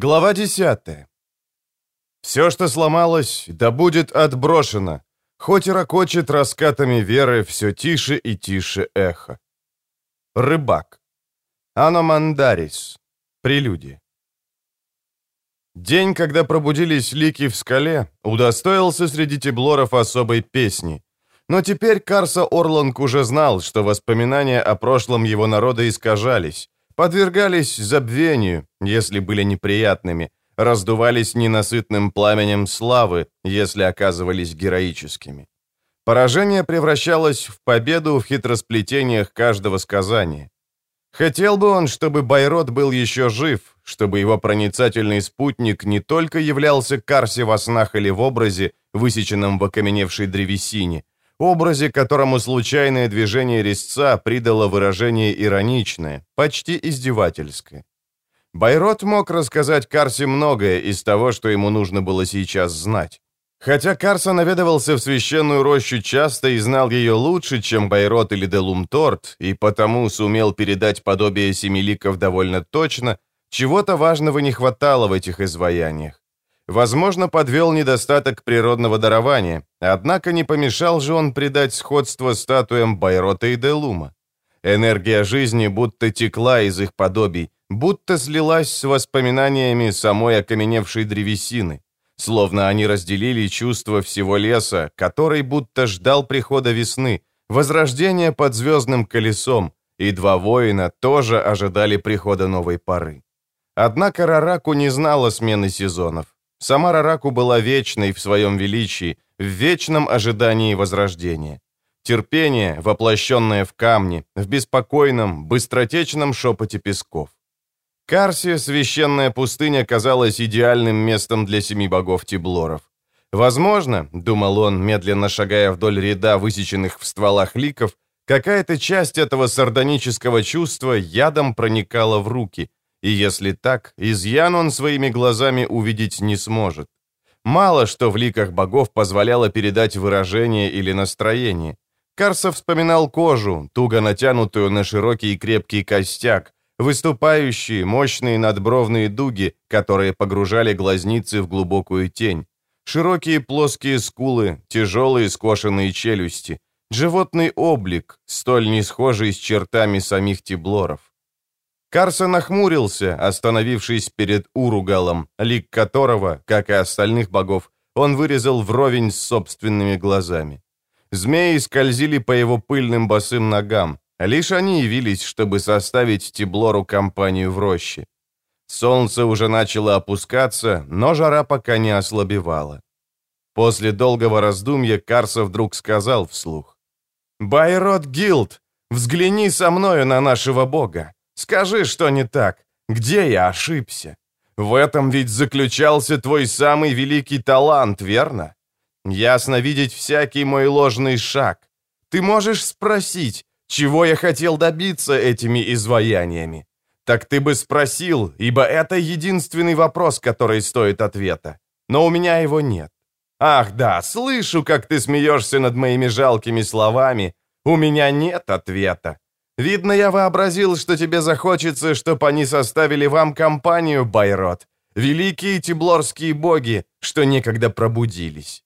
Глава 10. Все, что сломалось, да будет отброшено, хоть и ракочет раскатами веры все тише и тише эхо. Рыбак. Аномандарис. Прелюдия. День, когда пробудились лики в скале, удостоился среди теблоров особой песни. Но теперь Карса Орланг уже знал, что воспоминания о прошлом его народа искажались, подвергались забвению, если были неприятными, раздувались ненасытным пламенем славы, если оказывались героическими. Поражение превращалось в победу в хитросплетениях каждого сказания. Хотел бы он, чтобы Байрот был еще жив, чтобы его проницательный спутник не только являлся Карси во снах или в образе, высеченном в окаменевшей древесине, образе которому случайное движение резца придало выражение ироничное, почти издевательское. Байрот мог рассказать Карсе многое из того, что ему нужно было сейчас знать. Хотя Карса наведывался в священную рощу часто и знал ее лучше, чем Байрот или Делумторт, и потому сумел передать подобие семиликов довольно точно, чего-то важного не хватало в этих изваяниях. Возможно, подвел недостаток природного дарования, однако не помешал же он придать сходство статуям Байрота и Делума. Энергия жизни будто текла из их подобий, будто слилась с воспоминаниями самой окаменевшей древесины, словно они разделили чувство всего леса, который будто ждал прихода весны, возрождения под звездным колесом, и два воина тоже ожидали прихода новой поры. Однако Рараку не знала смены сезонов. Сама Рараку была вечной в своем величии, в вечном ожидании возрождения. Терпение, воплощенное в камне, в беспокойном, быстротечном шепоте песков. Карсия, священная пустыня, казалась идеальным местом для семи богов Тиблоров. Возможно, думал он, медленно шагая вдоль ряда высеченных в стволах ликов, какая-то часть этого сардонического чувства ядом проникала в руки, и если так, изъян он своими глазами увидеть не сможет. Мало что в ликах богов позволяло передать выражение или настроение. Карса вспоминал кожу, туго натянутую на широкий и крепкий костяк, выступающие мощные надбровные дуги, которые погружали глазницы в глубокую тень, широкие плоские скулы, тяжелые скошенные челюсти, животный облик, столь не схожий с чертами самих тиблоров. Карсон нахмурился, остановившись перед Уругалом, лик которого, как и остальных богов, он вырезал вровень с собственными глазами. Змеи скользили по его пыльным босым ногам, лишь они явились, чтобы составить Тиблору компанию в роще. Солнце уже начало опускаться, но жара пока не ослабевала. После долгого раздумья Карса вдруг сказал вслух. «Байрот Гилд, взгляни со мною на нашего бога. Скажи, что не так. Где я ошибся? В этом ведь заключался твой самый великий талант, верно? Ясно видеть всякий мой ложный шаг. Ты можешь спросить, чего я хотел добиться этими изваяниями? Так ты бы спросил, ибо это единственный вопрос, который стоит ответа. Но у меня его нет. Ах да, слышу, как ты смеешься над моими жалкими словами. У меня нет ответа. Видно, я вообразил, что тебе захочется, чтобы они составили вам компанию, Байрот. Великие тиблорские боги, что некогда пробудились.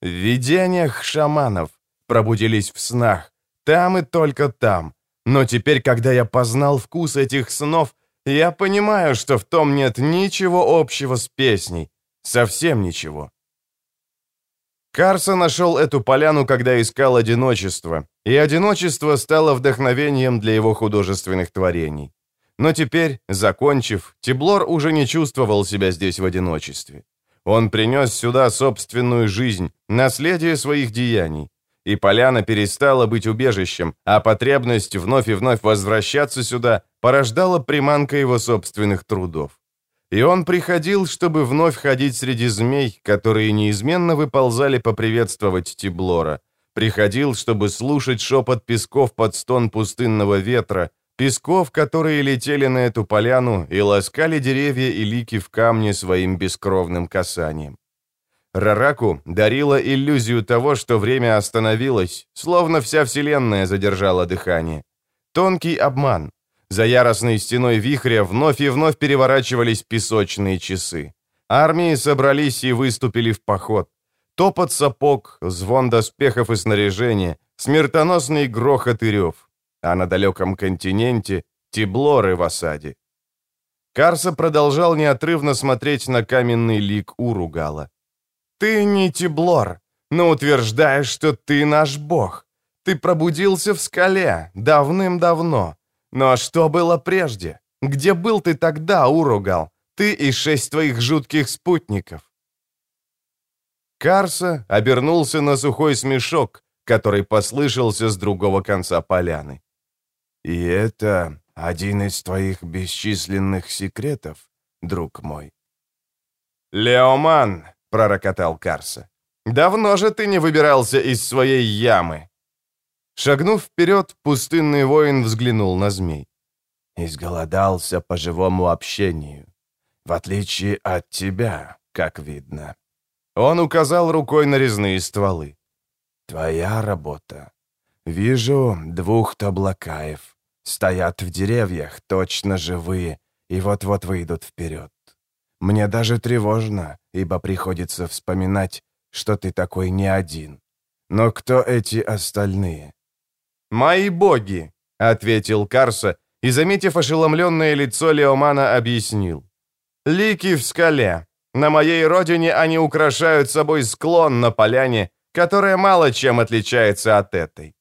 В видениях шаманов пробудились в снах, там и только там. Но теперь, когда я познал вкус этих снов, я понимаю, что в том нет ничего общего с песней. Совсем ничего. Карса нашел эту поляну, когда искал одиночество, и одиночество стало вдохновением для его художественных творений. Но теперь, закончив, Тиблор уже не чувствовал себя здесь в одиночестве. Он принес сюда собственную жизнь, наследие своих деяний. И поляна перестала быть убежищем, а потребность вновь и вновь возвращаться сюда порождала приманка его собственных трудов. И он приходил, чтобы вновь ходить среди змей, которые неизменно выползали поприветствовать Тиблора – Приходил, чтобы слушать шепот песков под стон пустынного ветра, песков, которые летели на эту поляну и ласкали деревья и лики в камне своим бескровным касанием. Рараку дарила иллюзию того, что время остановилось, словно вся вселенная задержала дыхание. Тонкий обман. За яростной стеной вихря вновь и вновь переворачивались песочные часы. Армии собрались и выступили в поход. Топот сапог, звон доспехов и снаряжения, смертоносный грохот и рев. А на далеком континенте — тиблоры в осаде. Карса продолжал неотрывно смотреть на каменный лик Уругала. «Ты не тиблор, но утверждаешь, что ты наш бог. Ты пробудился в скале давным-давно. Но что было прежде? Где был ты тогда, Уругал? Ты и шесть твоих жутких спутников?» Карса обернулся на сухой смешок, который послышался с другого конца поляны. «И это один из твоих бесчисленных секретов, друг мой?» «Леоман!» — пророкотал Карса. «Давно же ты не выбирался из своей ямы!» Шагнув вперед, пустынный воин взглянул на змей. «Изголодался по живому общению, в отличие от тебя, как видно». Он указал рукой на резные стволы. «Твоя работа. Вижу двух таблакаев. Стоят в деревьях, точно живые, и вот-вот выйдут вперед. Мне даже тревожно, ибо приходится вспоминать, что ты такой не один. Но кто эти остальные?» «Мои боги», — ответил Карса, и, заметив ошеломленное лицо Леомана, объяснил. «Лики в скале. На моей родине они украшают собой склон на поляне, которая мало чем отличается от этой».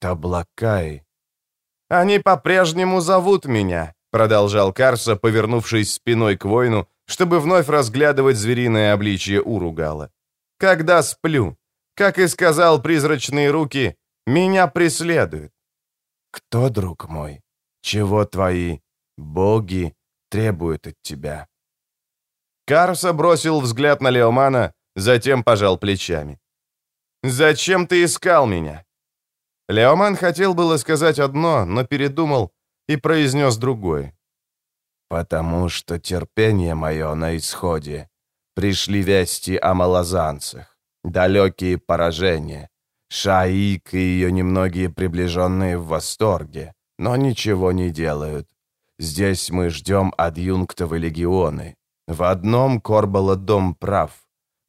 «Таблакай». «Они по-прежнему зовут меня», — продолжал Карса, повернувшись спиной к воину, чтобы вновь разглядывать звериное обличье Уругала. «Когда сплю, как и сказал призрачные руки, меня преследуют». «Кто, друг мой? Чего твои боги требуют от тебя?» Карса бросил взгляд на Леомана, затем пожал плечами. «Зачем ты искал меня?» Леоман хотел было сказать одно, но передумал и произнес другое. «Потому что терпение мое на исходе. Пришли вести о малозанцах, далекие поражения. Шаик и ее немногие приближенные в восторге, но ничего не делают. Здесь мы ждем адъюнктовы легионы. В одном Корбала дом прав.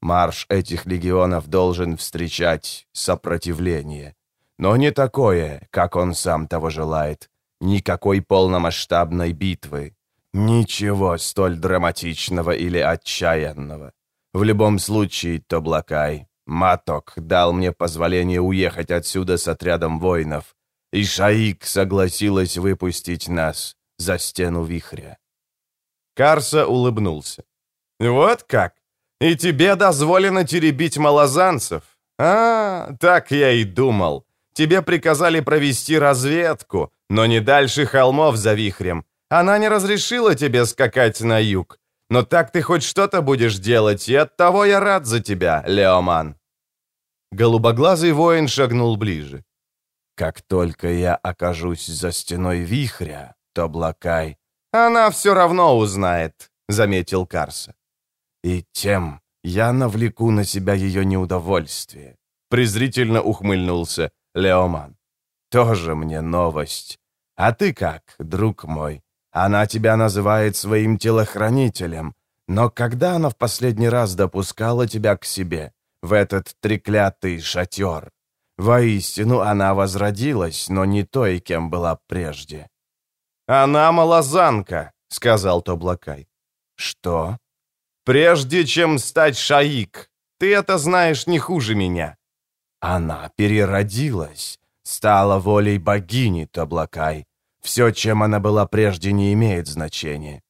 Марш этих легионов должен встречать сопротивление. Но не такое, как он сам того желает. Никакой полномасштабной битвы. Ничего столь драматичного или отчаянного. В любом случае, Тоблакай, Маток дал мне позволение уехать отсюда с отрядом воинов, и Шаик согласилась выпустить нас за стену вихря. Карса улыбнулся. «Вот как? И тебе дозволено теребить малозанцев? А, так я и думал. Тебе приказали провести разведку, но не дальше холмов за вихрем. Она не разрешила тебе скакать на юг. Но так ты хоть что-то будешь делать, и оттого я рад за тебя, Леоман». Голубоглазый воин шагнул ближе. «Как только я окажусь за стеной вихря, то Блакай «Она все равно узнает», — заметил Карса. «И тем я навлеку на себя ее неудовольствие», — презрительно ухмыльнулся Леоман. «Тоже мне новость. А ты как, друг мой? Она тебя называет своим телохранителем, но когда она в последний раз допускала тебя к себе, в этот треклятый шатер? Воистину, она возродилась, но не той, кем была прежде». «Она малозанка», — сказал Тоблакай. «Что?» «Прежде чем стать шаик, ты это знаешь не хуже меня». «Она переродилась, стала волей богини Тоблакай. Все, чем она была прежде, не имеет значения».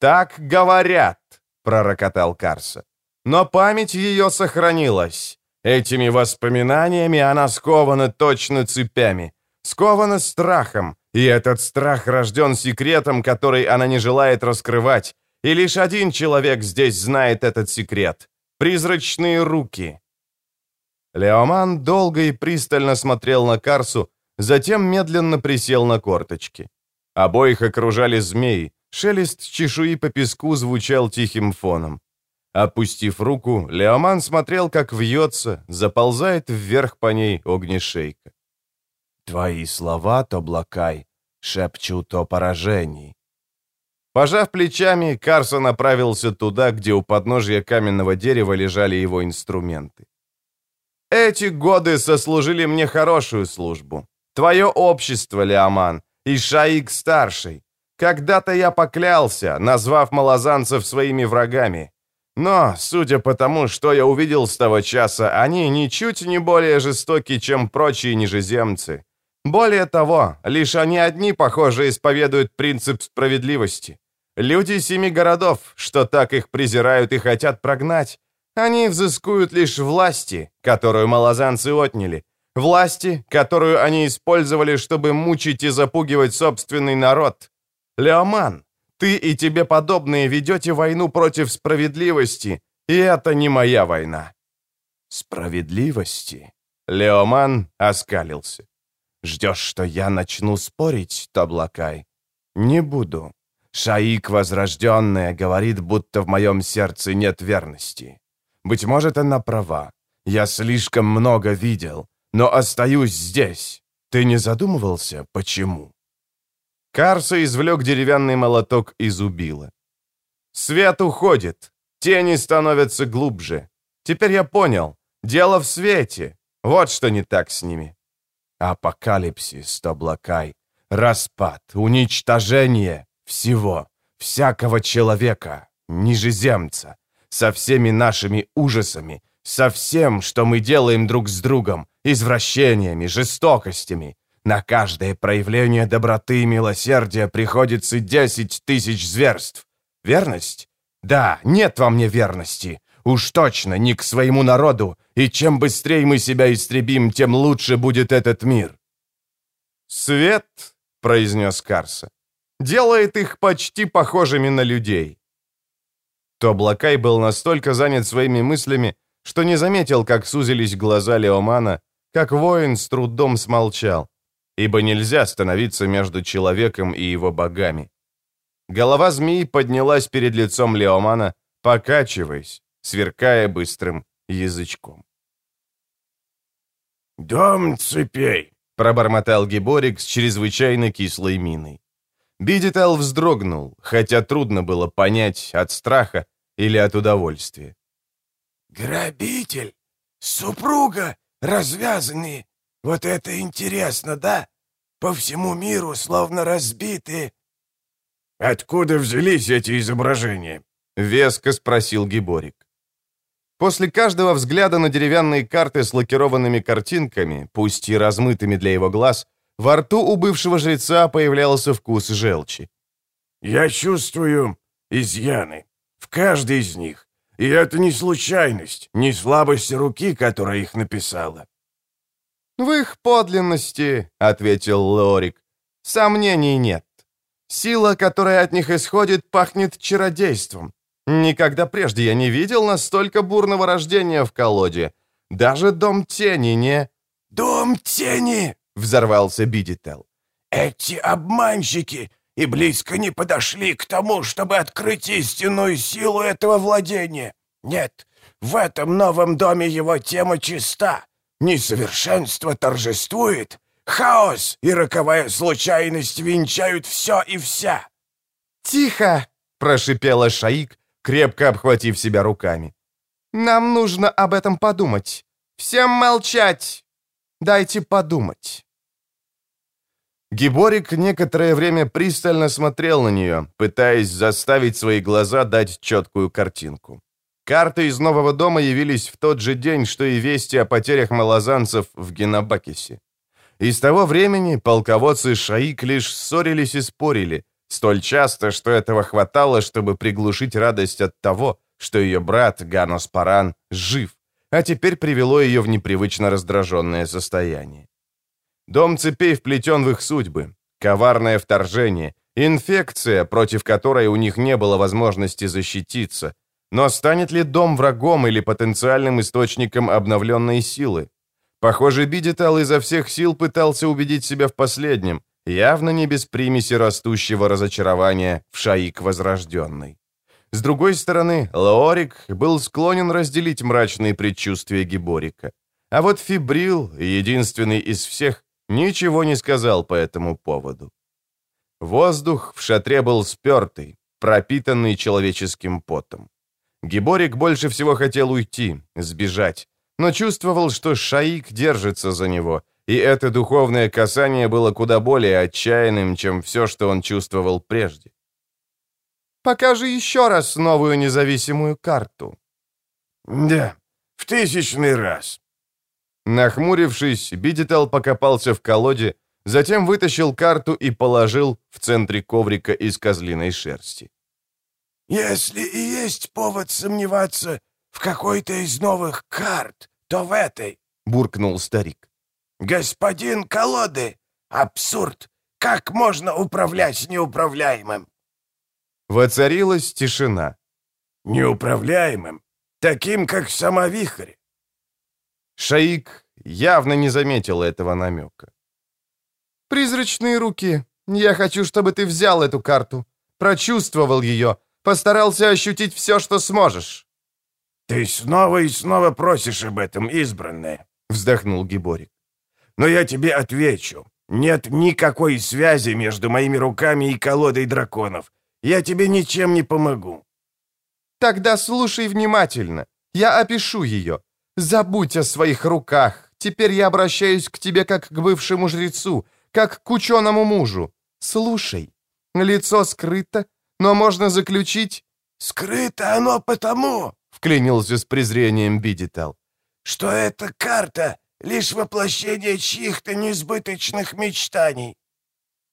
«Так говорят», — пророкотал Карса. «Но память ее сохранилась. Этими воспоминаниями она скована точно цепями, скована страхом, и этот страх рожден секретом, который она не желает раскрывать. И лишь один человек здесь знает этот секрет. Призрачные руки. Леоман долго и пристально смотрел на Карсу, затем медленно присел на корточки. Обоих окружали змеи, шелест чешуи по песку звучал тихим фоном. Опустив руку, Леоман смотрел, как вьется, заползает вверх по ней огнешейка. Твои слова, Тоблакай, шепчут о поражении. Пожав плечами, Карсон направился туда, где у подножия каменного дерева лежали его инструменты. «Эти годы сослужили мне хорошую службу. Твое общество, Леоман, и Шаик-старший. Когда-то я поклялся, назвав малозанцев своими врагами. Но, судя по тому, что я увидел с того часа, они ничуть не более жестоки, чем прочие нижеземцы. Более того, лишь они одни, похоже, исповедуют принцип справедливости. Люди семи городов, что так их презирают и хотят прогнать, они взыскуют лишь власти, которую малозанцы отняли, власти, которую они использовали, чтобы мучить и запугивать собственный народ. Леоман, ты и тебе подобные ведете войну против справедливости, и это не моя война». «Справедливости?» Леоман оскалился. «Ждешь, что я начну спорить, Таблакай?» «Не буду. Шаик Возрожденная говорит, будто в моем сердце нет верности. Быть может, она права. Я слишком много видел, но остаюсь здесь. Ты не задумывался, почему?» Карса извлек деревянный молоток из убила. «Свет уходит, тени становятся глубже. Теперь я понял, дело в свете. Вот что не так с ними». Апокалипсис, Тоблакай, распад, уничтожение всего, всякого человека, нижеземца, со всеми нашими ужасами, со всем, что мы делаем друг с другом, извращениями, жестокостями, на каждое проявление доброты и милосердия приходится десять тысяч зверств. Верность? Да, нет во мне верности. Уж точно не к своему народу, и чем быстрее мы себя истребим, тем лучше будет этот мир. «Свет», — произнес Карса, — «делает их почти похожими на людей». Тоблакай был настолько занят своими мыслями, что не заметил, как сузились глаза Леомана, как воин с трудом смолчал ибо нельзя становиться между человеком и его богами. Голова змеи поднялась перед лицом Леомана, покачиваясь, сверкая быстрым язычком. «Дом цепей!» — пробормотал Геборик с чрезвычайно кислой миной. Бидитал вздрогнул, хотя трудно было понять, от страха или от удовольствия. «Грабитель! Супруга! Развязанные! Вот это интересно, да? По всему миру словно разбиты...» «Откуда взялись эти изображения?» — веско спросил Гиборик. После каждого взгляда на деревянные карты с лакированными картинками, пусть и размытыми для его глаз, во рту у бывшего жреца появлялся вкус желчи. «Я чувствую изъяны. В каждой из них. И это не случайность, не слабость руки, которая их написала. «В их подлинности», — ответил Лорик, — «сомнений нет. Сила, которая от них исходит, пахнет чародейством. Никогда прежде я не видел настолько бурного рождения в колоде. Даже Дом Тени не...» «Дом Тени!» — взорвался Бидител. «Эти обманщики и близко не подошли к тому, чтобы открыть истинную силу этого владения. Нет, в этом новом доме его тема чиста. Несовершенство торжествует, хаос и роковая случайность венчают все и вся. «Тихо!» — прошипела Шаик, крепко обхватив себя руками. «Нам нужно об этом подумать. Всем молчать! Дайте подумать!» Гиборик некоторое время пристально смотрел на нее, пытаясь заставить свои глаза дать четкую картинку. Карты из нового дома явились в тот же день, что и вести о потерях малозанцев в Генобакисе. И с того времени полководцы Шаик лишь ссорились и спорили, столь часто, что этого хватало, чтобы приглушить радость от того, что ее брат Ганос Паран жив, а теперь привело ее в непривычно раздраженное состояние. Дом цепей вплетен в их судьбы, коварное вторжение, инфекция, против которой у них не было возможности защититься — но станет ли дом врагом или потенциальным источником обновленной силы? Похоже, Бидетал изо всех сил пытался убедить себя в последнем, явно не без примеси растущего разочарования в Шаик Возрожденной. С другой стороны, Лаорик был склонен разделить мрачные предчувствия Гиборика. А вот Фибрил, единственный из всех, ничего не сказал по этому поводу. Воздух в шатре был спертый, пропитанный человеческим потом. Гиборик больше всего хотел уйти, сбежать, но чувствовал, что Шаик держится за него, и это духовное касание было куда более отчаянным, чем все, что он чувствовал прежде. «Покажи еще раз новую независимую карту». «Да, в тысячный раз». Нахмурившись, Бидитал покопался в колоде, затем вытащил карту и положил в центре коврика из козлиной шерсти. «Если и есть повод сомневаться в какой-то из новых карт, то в этой», — буркнул старик. «Господин колоды! Абсурд! Как можно управлять неуправляемым?» Воцарилась тишина. «Неуправляемым? Таким, как сама вихрь?» Шаик явно не заметил этого намека. «Призрачные руки, я хочу, чтобы ты взял эту карту, прочувствовал ее, постарался ощутить все, что сможешь». «Ты снова и снова просишь об этом, избранное», — вздохнул Гиборик. «Но я тебе отвечу. Нет никакой связи между моими руками и колодой драконов. Я тебе ничем не помогу». «Тогда слушай внимательно. Я опишу ее. Забудь о своих руках. Теперь я обращаюсь к тебе как к бывшему жрецу, как к ученому мужу. Слушай. Лицо скрыто, но можно заключить...» «Скрыто оно потому, — вклинился с презрением Бидитал, — что эта карта — лишь воплощение чьих-то несбыточных мечтаний».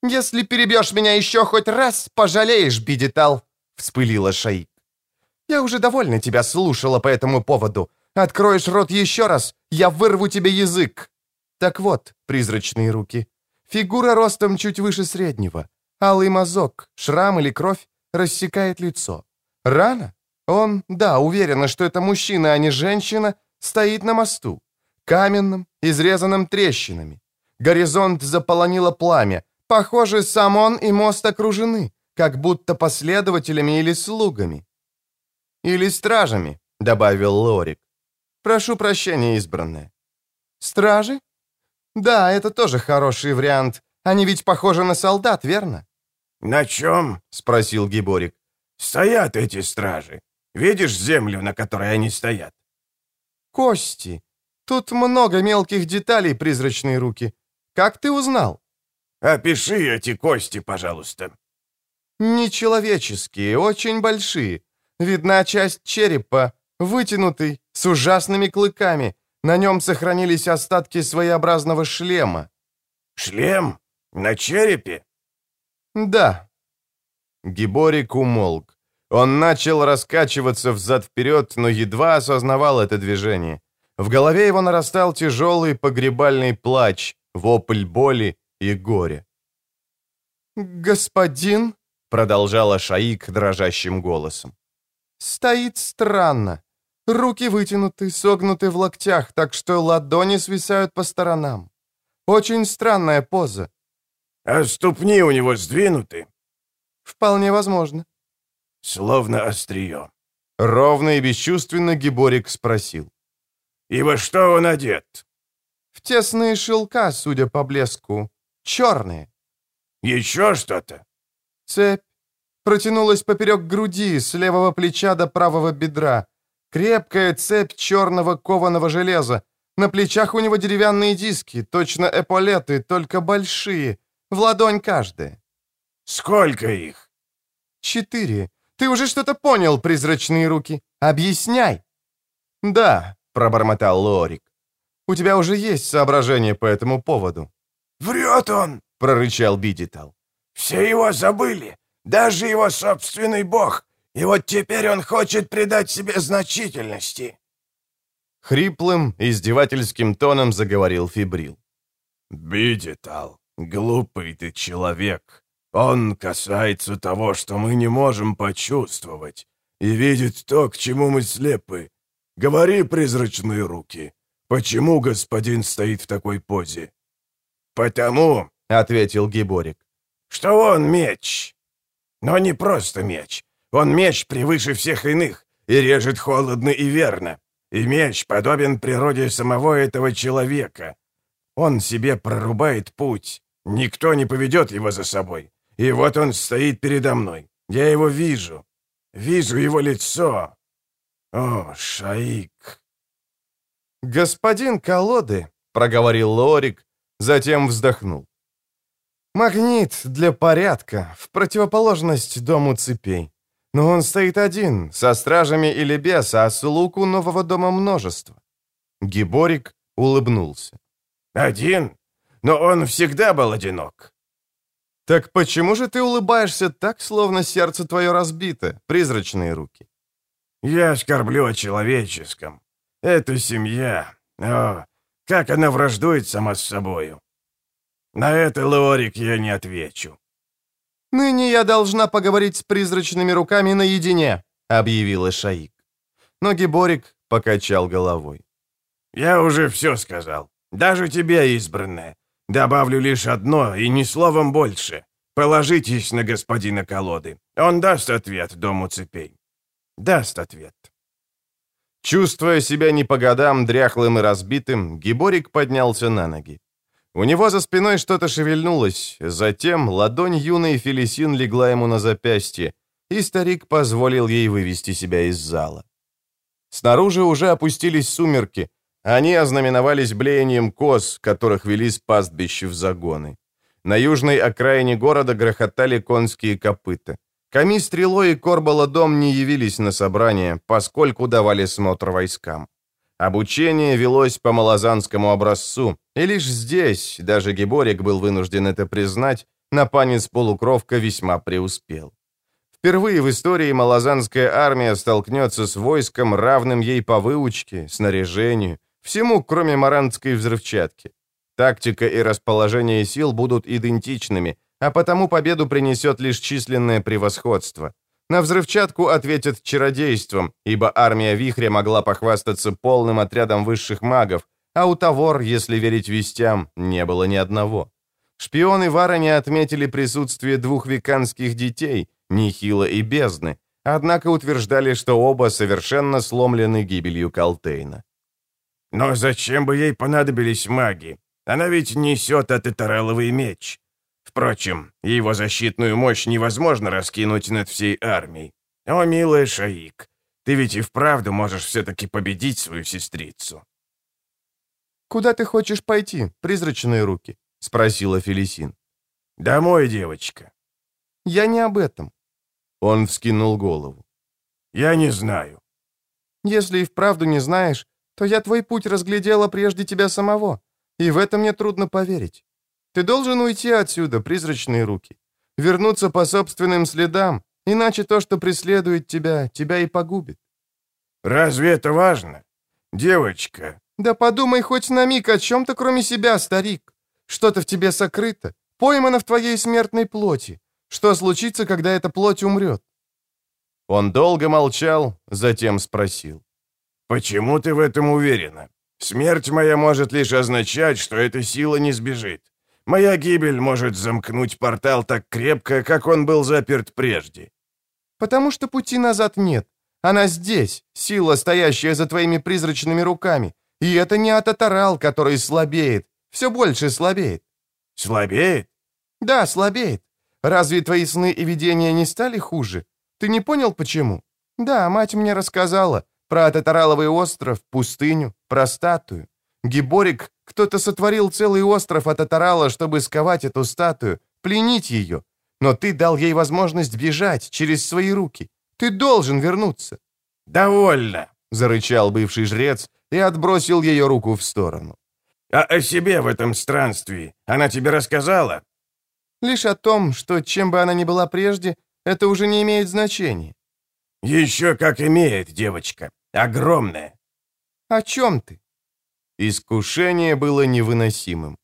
«Если перебьешь меня еще хоть раз, пожалеешь, Бидитал», — вспылила Шаик. «Я уже довольно тебя слушала по этому поводу. Откроешь рот еще раз, я вырву тебе язык». Так вот, призрачные руки. Фигура ростом чуть выше среднего. Алый мазок, шрам или кровь рассекает лицо. Рана? Он, да, уверена, что это мужчина, а не женщина, стоит на мосту. Каменном, изрезанном трещинами. Горизонт заполонило пламя. Похоже, сам он и мост окружены, как будто последователями или слугами. «Или стражами», — добавил Лорик. «Прошу прощения, избранная». «Стражи? Да, это тоже хороший вариант. Они ведь похожи на солдат, верно?» «На чем?» — спросил Гиборик. «Стоят эти стражи. Видишь землю, на которой они стоят?» «Кости. Тут много мелких деталей, призрачные руки. Как ты узнал?» «Опиши эти кости, пожалуйста». «Нечеловеческие, очень большие. Видна часть черепа, вытянутый, с ужасными клыками. На нем сохранились остатки своеобразного шлема». «Шлем? На черепе?» «Да». Гиборик умолк. Он начал раскачиваться взад-вперед, но едва осознавал это движение. В голове его нарастал тяжелый погребальный плач, вопль боли и горя. «Господин», — продолжала Шаик дрожащим голосом, — «стоит странно. Руки вытянуты, согнуты в локтях, так что ладони свисают по сторонам. Очень странная поза. А ступни у него сдвинуты? Вполне возможно. Словно острие. Ровно и бесчувственно Гиборик спросил. И во что он одет? В тесные шелка, судя по блеску. Черные. Еще что-то? Цепь. Протянулась поперек груди, с левого плеча до правого бедра. Крепкая цепь черного кованого железа. На плечах у него деревянные диски, точно эполеты, только большие, в ладонь каждая. Сколько их? Четыре. Ты уже что-то понял, призрачные руки? Объясняй. Да, пробормотал Лорик. У тебя уже есть соображение по этому поводу. Врет он, прорычал Бидитал. Все его забыли, даже его собственный бог. И вот теперь он хочет придать себе значительности. Хриплым, издевательским тоном заговорил Фибрил. «Бидитал, глупый ты человек. Он касается того, что мы не можем почувствовать, и видит то, к чему мы слепы. Говори, призрачные руки, почему господин стоит в такой позе?» «Потому», — ответил Гиборик, — «что он меч. Но не просто меч. Он меч превыше всех иных и режет холодно и верно. И меч подобен природе самого этого человека. Он себе прорубает путь. Никто не поведет его за собой. И вот он стоит передо мной. Я его вижу. Вижу его лицо. О, Шаик. «Господин колоды», — проговорил Лорик, затем вздохнул. «Магнит для порядка, в противоположность дому цепей. Но он стоит один, со стражами или без, а слуг у нового дома множество». Гиборик улыбнулся. «Один? Но он всегда был одинок». «Так почему же ты улыбаешься так, словно сердце твое разбито, призрачные руки?» «Я скорблю о человеческом. Это семья. О, как она враждует сама с собою. На это, Лорик, я не отвечу». «Ныне я должна поговорить с призрачными руками наедине», — объявила Шаик. Но Гиборик покачал головой. «Я уже все сказал. Даже тебе, избранная. Добавлю лишь одно, и ни словом больше. Положитесь на господина колоды. Он даст ответ дому цепей. Даст ответ». Чувствуя себя не по годам дряхлым и разбитым, Гиборик поднялся на ноги. У него за спиной что-то шевельнулось, затем ладонь юной Фелисин легла ему на запястье, и старик позволил ей вывести себя из зала. Снаружи уже опустились сумерки, они ознаменовались блеянием коз, которых вели с пастбищ в загоны. На южной окраине города грохотали конские копыта. Ками Стрелой и Корбаладом не явились на собрание, поскольку давали смотр войскам. Обучение велось по малозанскому образцу, и лишь здесь, даже Геборик был вынужден это признать, напанец-полукровка весьма преуспел. Впервые в истории малозанская армия столкнется с войском, равным ей по выучке, снаряжению, всему, кроме марантской взрывчатки. Тактика и расположение сил будут идентичными, а потому победу принесет лишь численное превосходство. На взрывчатку ответят чародейством, ибо армия Вихря могла похвастаться полным отрядом высших магов, а у Тавор, если верить вестям, не было ни одного. Шпионы Вара не отметили присутствие двух веканских детей, Нихила и Бездны, однако утверждали, что оба совершенно сломлены гибелью Калтейна. «Но зачем бы ей понадобились маги? Она ведь несет атетареловый меч. Впрочем, его защитную мощь невозможно раскинуть над всей армией. О, милая Шаик, ты ведь и вправду можешь все-таки победить свою сестрицу». «Куда ты хочешь пойти, призрачные руки?» — спросила Фелисин. «Домой, девочка». «Я не об этом». Он вскинул голову. «Я не знаю». «Если и вправду не знаешь, то я твой путь разглядела прежде тебя самого, и в это мне трудно поверить. Ты должен уйти отсюда, призрачные руки. Вернуться по собственным следам, иначе то, что преследует тебя, тебя и погубит. Разве это важно? Девочка. Да подумай хоть на миг о чем-то, кроме себя, старик. Что-то в тебе сокрыто, поймано в твоей смертной плоти. Что случится, когда эта плоть умрет? Он долго молчал, затем спросил. «Почему ты в этом уверена? Смерть моя может лишь означать, что эта сила не сбежит. Моя гибель может замкнуть портал так крепко, как он был заперт прежде». «Потому что пути назад нет. Она здесь, сила, стоящая за твоими призрачными руками. И это не Ататарал, который слабеет, все больше слабеет». «Слабеет?» «Да, слабеет. Разве твои сны и видения не стали хуже? Ты не понял, почему? Да, мать мне рассказала про Ататараловый остров, пустыню, про статую. Гиборик, кто-то сотворил целый остров от Атарала, чтобы сковать эту статую, пленить ее. Но ты дал ей возможность бежать через свои руки. Ты должен вернуться». «Довольно», — зарычал бывший жрец и отбросил ее руку в сторону. «А о себе в этом странстве она тебе рассказала?» «Лишь о том, что чем бы она ни была прежде, это уже не имеет значения». «Еще как имеет, девочка. Огромное». «О чем ты?» Искушение было невыносимым.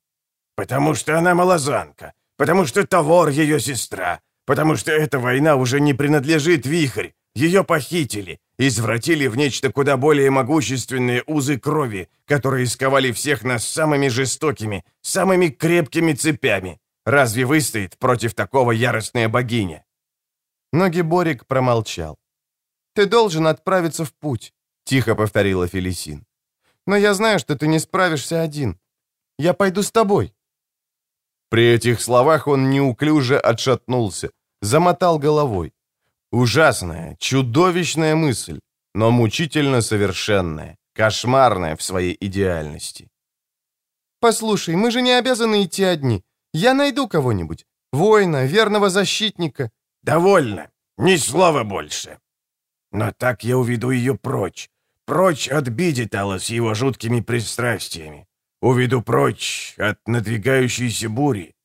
«Потому что она малозанка, потому что Тавор ее сестра, потому что эта война уже не принадлежит Вихрь, ее похитили, извратили в нечто куда более могущественные узы крови, которые сковали всех нас самыми жестокими, самыми крепкими цепями. Разве выстоит против такого яростная богиня?» Но Геборик промолчал. «Ты должен отправиться в путь», — тихо повторила Фелисин. Но я знаю, что ты не справишься один. Я пойду с тобой». При этих словах он неуклюже отшатнулся, замотал головой. Ужасная, чудовищная мысль, но мучительно совершенная, кошмарная в своей идеальности. «Послушай, мы же не обязаны идти одни. Я найду кого-нибудь. Воина, верного защитника». «Довольно. Ни слова больше. Но так я уведу ее прочь. Прочь от Бидитала с его жуткими пристрастиями. Уведу прочь от надвигающейся бури.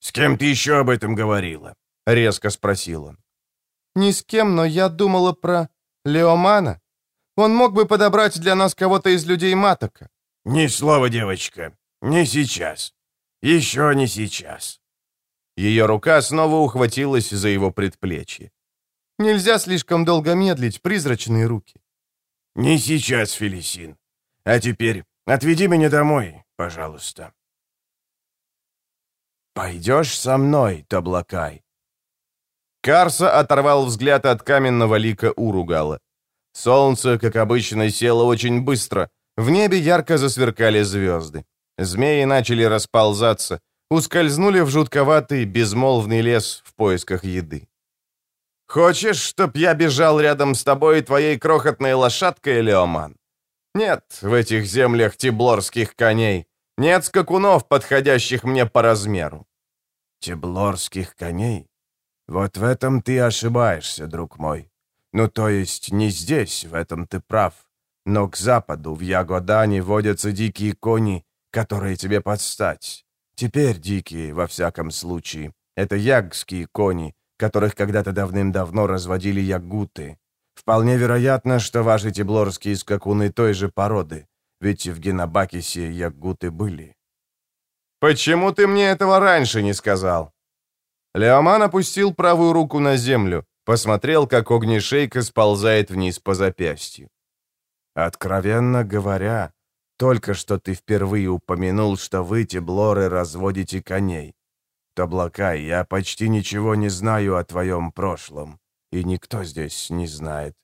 «С кем ты еще об этом говорила?» — резко спросил он. «Ни с кем, но я думала про Леомана. Он мог бы подобрать для нас кого-то из людей Матока». «Ни слова, девочка. Не сейчас. Еще не сейчас». Ее рука снова ухватилась за его предплечье. «Нельзя слишком долго медлить, призрачные руки». «Не сейчас, Фелисин. А теперь отведи меня домой, пожалуйста». «Пойдешь со мной, Таблакай?» Карса оторвал взгляд от каменного лика Уругала. Солнце, как обычно, село очень быстро. В небе ярко засверкали звезды. Змеи начали расползаться, ускользнули в жутковатый, безмолвный лес в поисках еды. «Хочешь, чтоб я бежал рядом с тобой твоей крохотной лошадкой, Леоман? Нет в этих землях тиблорских коней. Нет скакунов, подходящих мне по размеру». «Теблорских коней? Вот в этом ты ошибаешься, друг мой. Ну, то есть не здесь, в этом ты прав. Но к западу, в Ягодане, водятся дикие кони, которые тебе подстать. Теперь дикие, во всяком случае. Это ягские кони, которых когда-то давным-давно разводили ягуты. Вполне вероятно, что ваши теблорские скакуны той же породы, ведь в Генобакисе ягуты были. «Почему ты мне этого раньше не сказал?» Леоман опустил правую руку на землю, посмотрел, как огнешейка сползает вниз по запястью. «Откровенно говоря, только что ты впервые упомянул, что вы, теблоры, разводите коней. Таблакай, я почти ничего не знаю о твоем прошлом, и никто здесь не знает.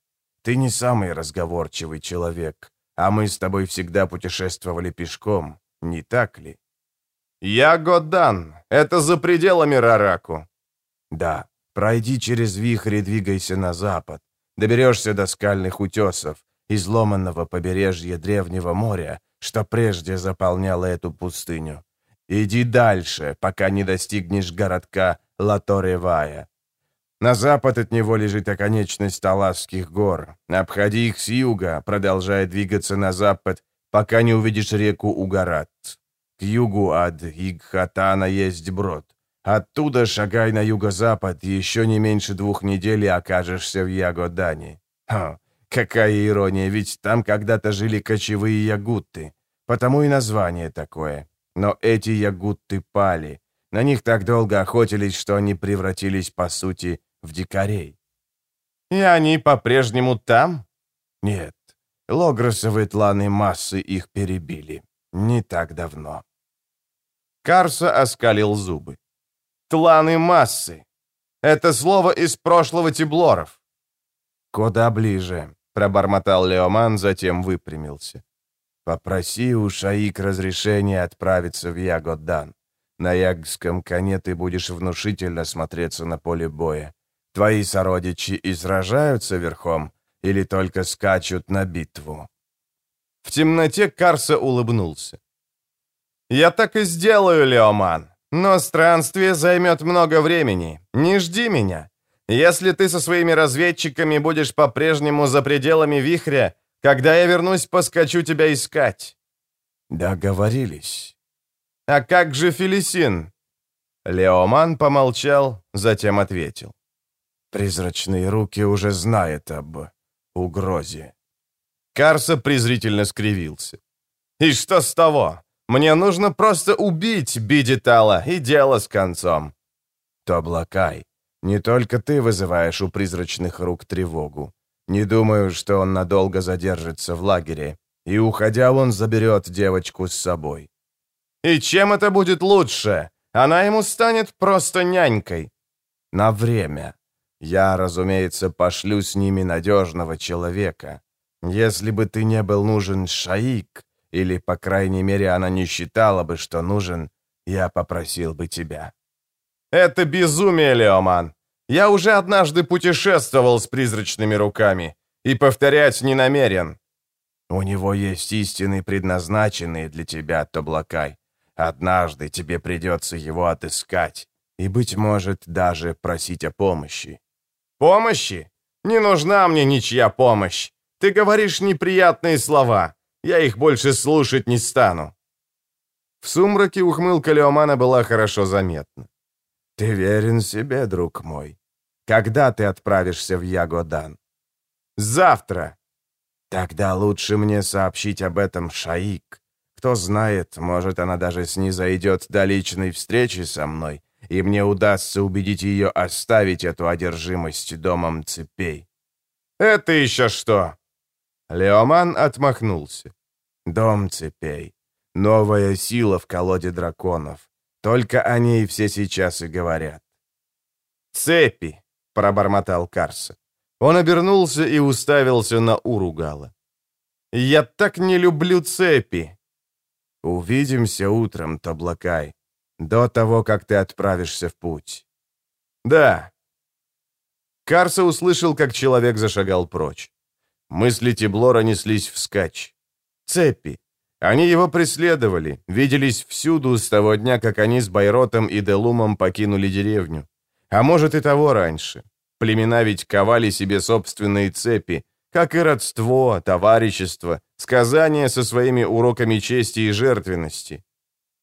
Ты не самый разговорчивый человек, а мы с тобой всегда путешествовали пешком, не так ли? Я Годан, это за пределами Рараку. Да, пройди через вихрь и двигайся на запад. Доберешься до скальных утесов, изломанного побережья Древнего моря, что прежде заполняло эту пустыню. Иди дальше, пока не достигнешь городка Латоревая. На запад от него лежит оконечность Таласских гор. Обходи их с юга, продолжая двигаться на запад, пока не увидишь реку Угарат. К югу от Игхатана есть брод. Оттуда шагай на юго-запад, еще не меньше двух недель и окажешься в Ягодане. Ха, какая ирония, ведь там когда-то жили кочевые ягутты. Потому и название такое. Но эти ягутты пали. На них так долго охотились, что они превратились, по сути, в дикарей. И они по-прежнему там? Нет. Логросовые тланы массы их перебили. Не так давно. Карса оскалил зубы. Тланы массы. Это слово из прошлого Тиблоров. Куда ближе, пробормотал Леоман, затем выпрямился. Попроси у Шаик разрешения отправиться в Ягодан. На ягском коне ты будешь внушительно смотреться на поле боя. Твои сородичи и сражаются верхом, или только скачут на битву?» В темноте Карса улыбнулся. «Я так и сделаю, Леоман. Но странствие займет много времени. Не жди меня. Если ты со своими разведчиками будешь по-прежнему за пределами вихря, когда я вернусь, поскочу тебя искать». «Договорились». «А как же Фелисин?» Леоман помолчал, затем ответил. «Призрачные руки уже знают об угрозе». Карса презрительно скривился. «И что с того? Мне нужно просто убить Бидитала, и дело с концом». «Тоблакай, не только ты вызываешь у призрачных рук тревогу. Не думаю, что он надолго задержится в лагере, и, уходя, он заберет девочку с собой». «И чем это будет лучше? Она ему станет просто нянькой». «На время. Я, разумеется, пошлю с ними надежного человека. Если бы ты не был нужен Шаик, или, по крайней мере, она не считала бы, что нужен, я попросил бы тебя». «Это безумие, Леоман. Я уже однажды путешествовал с призрачными руками и повторять не намерен». «У него есть истины, предназначенные для тебя, Тоблакай. Однажды тебе придется его отыскать и, быть может, даже просить о помощи». «Помощи? Не нужна мне ничья помощь. Ты говоришь неприятные слова. Я их больше слушать не стану». В сумраке ухмылка Леомана была хорошо заметна. «Ты верен себе, друг мой. Когда ты отправишься в Ягодан?» «Завтра». «Тогда лучше мне сообщить об этом Шаик. Кто знает, может, она даже снизойдет до личной встречи со мной, и мне удастся убедить ее оставить эту одержимость домом цепей». «Это еще что?» Леоман отмахнулся. «Дом цепей. Новая сила в колоде драконов. Только о ней все сейчас и говорят». «Цепи», — пробормотал Карса. Он обернулся и уставился на Уругала. «Я так не люблю цепи!» «Увидимся утром, Таблакай, до того, как ты отправишься в путь». «Да». Карса услышал, как человек зашагал прочь. Мысли Тиблора неслись вскачь. Цепи. Они его преследовали, виделись всюду с того дня, как они с Байротом и Делумом покинули деревню. А может и того раньше. Племена ведь ковали себе собственные цепи, как и родство, товарищество, сказания со своими уроками чести и жертвенности.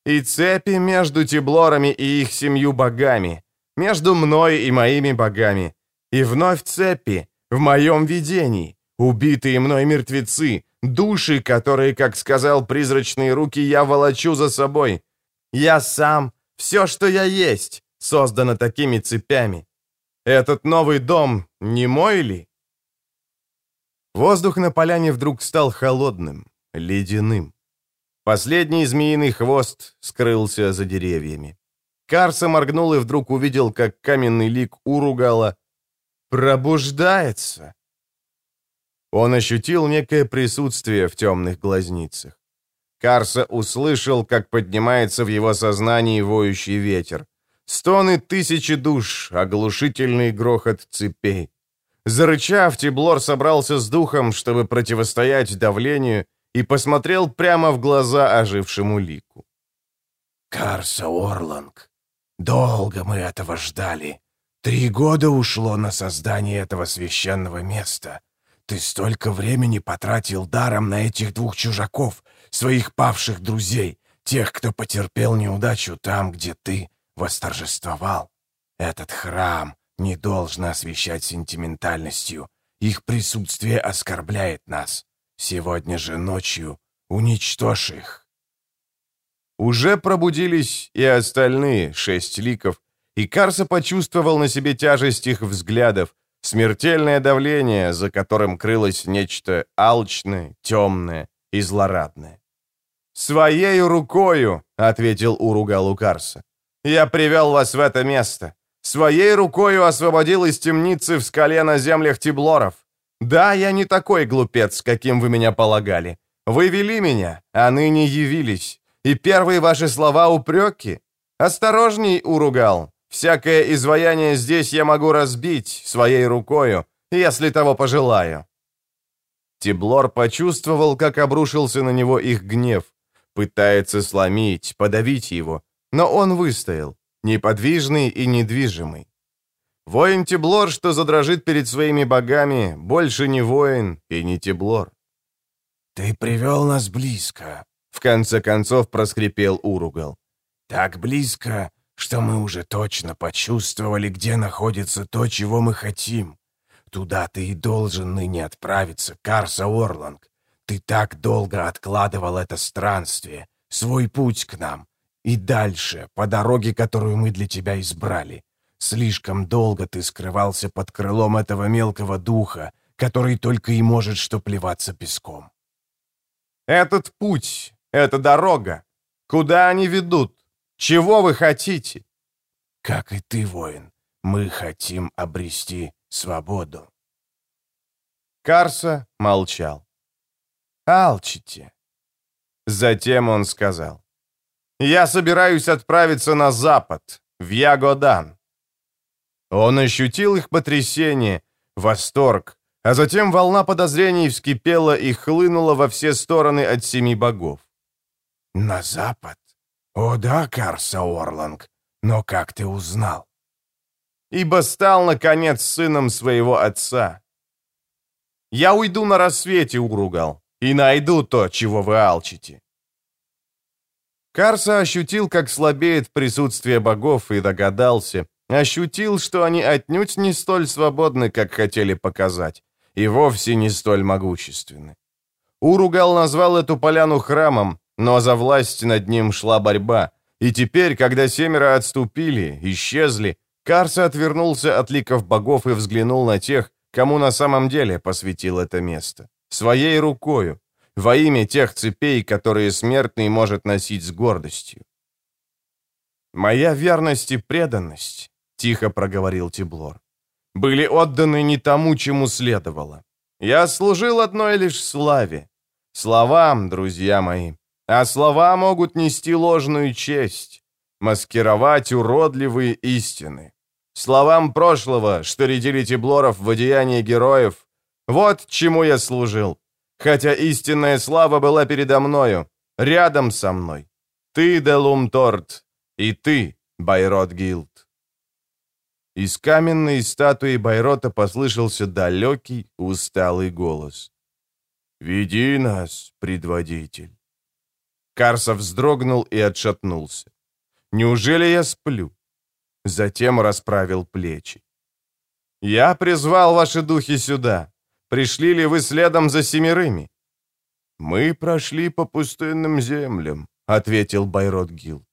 И цепи между Тиблорами и их семью богами, между мной и моими богами. И вновь цепи, в моем видении, убитые мной мертвецы, души, которые, как сказал призрачные руки, я волочу за собой. Я сам, все, что я есть, создано такими цепями. Этот новый дом не мой ли? Воздух на поляне вдруг стал холодным, ледяным. Последний змеиный хвост скрылся за деревьями. Карса моргнул и вдруг увидел, как каменный лик Уругала пробуждается. Он ощутил некое присутствие в темных глазницах. Карса услышал, как поднимается в его сознании воющий ветер. Стоны тысячи душ, оглушительный грохот цепей. Зарычав, Тиблор собрался с духом, чтобы противостоять давлению, и посмотрел прямо в глаза ожившему лику. «Карса Орланг, долго мы этого ждали. Три года ушло на создание этого священного места. Ты столько времени потратил даром на этих двух чужаков, своих павших друзей, тех, кто потерпел неудачу там, где ты восторжествовал. Этот храм не должен освещать сентиментальностью. Их присутствие оскорбляет нас. Сегодня же ночью уничтожь их. Уже пробудились и остальные шесть ликов, и Карса почувствовал на себе тяжесть их взглядов, смертельное давление, за которым крылось нечто алчное, темное и злорадное. «Своей рукою», — ответил Уругалу Карса, — «я привел вас в это место. Своей рукою освободил из темницы в скале на землях Тиблоров. Да, я не такой глупец, каким вы меня полагали. Вы вели меня, а ныне явились. И первые ваши слова упреки. Осторожней, Уругал. Всякое изваяние здесь я могу разбить своей рукою, если того пожелаю». Тиблор почувствовал, как обрушился на него их гнев. Пытается сломить, подавить его. Но он выстоял неподвижный и недвижимый. Воин Теблор, что задрожит перед своими богами, больше не воин и не Теблор. «Ты привел нас близко», — в конце концов проскрипел Уругал. «Так близко, что мы уже точно почувствовали, где находится то, чего мы хотим. Туда ты и должен ныне отправиться, Карса Орланг. Ты так долго откладывал это странствие, свой путь к нам, и дальше, по дороге, которую мы для тебя избрали. Слишком долго ты скрывался под крылом этого мелкого духа, который только и может что плеваться песком. Этот путь, эта дорога, куда они ведут? Чего вы хотите? Как и ты, воин, мы хотим обрести свободу. Карса молчал. «Алчите». Затем он сказал. Я собираюсь отправиться на запад, в Ягодан». Он ощутил их потрясение, восторг, а затем волна подозрений вскипела и хлынула во все стороны от семи богов. «На запад? О да, Карса Орланг, но как ты узнал?» «Ибо стал, наконец, сыном своего отца. Я уйду на рассвете, Уругал, и найду то, чего вы алчите». Карса ощутил, как слабеет присутствие богов, и догадался, ощутил, что они отнюдь не столь свободны, как хотели показать, и вовсе не столь могущественны. Уругал назвал эту поляну храмом, но за власть над ним шла борьба, и теперь, когда семеро отступили, исчезли, Карса отвернулся от ликов богов и взглянул на тех, кому на самом деле посвятил это место. Своей рукою, во имя тех цепей, которые смертный может носить с гордостью. «Моя верность и преданность», — тихо проговорил Тиблор, — «были отданы не тому, чему следовало. Я служил одной лишь славе. Словам, друзья мои, а слова могут нести ложную честь, маскировать уродливые истины. Словам прошлого, что рядили Тиблоров в одеянии героев, вот чему я служил, хотя истинная слава была передо мною, рядом со мной. Ты, Делум Торт, и ты, Байрот Гилд. Из каменной статуи Байрота послышался далекий, усталый голос. «Веди нас, предводитель». Карса вздрогнул и отшатнулся. «Неужели я сплю?» Затем расправил плечи. «Я призвал ваши духи сюда. Пришли ли вы следом за семерыми?» «Мы прошли по пустынным землям», — ответил Байрот Гил.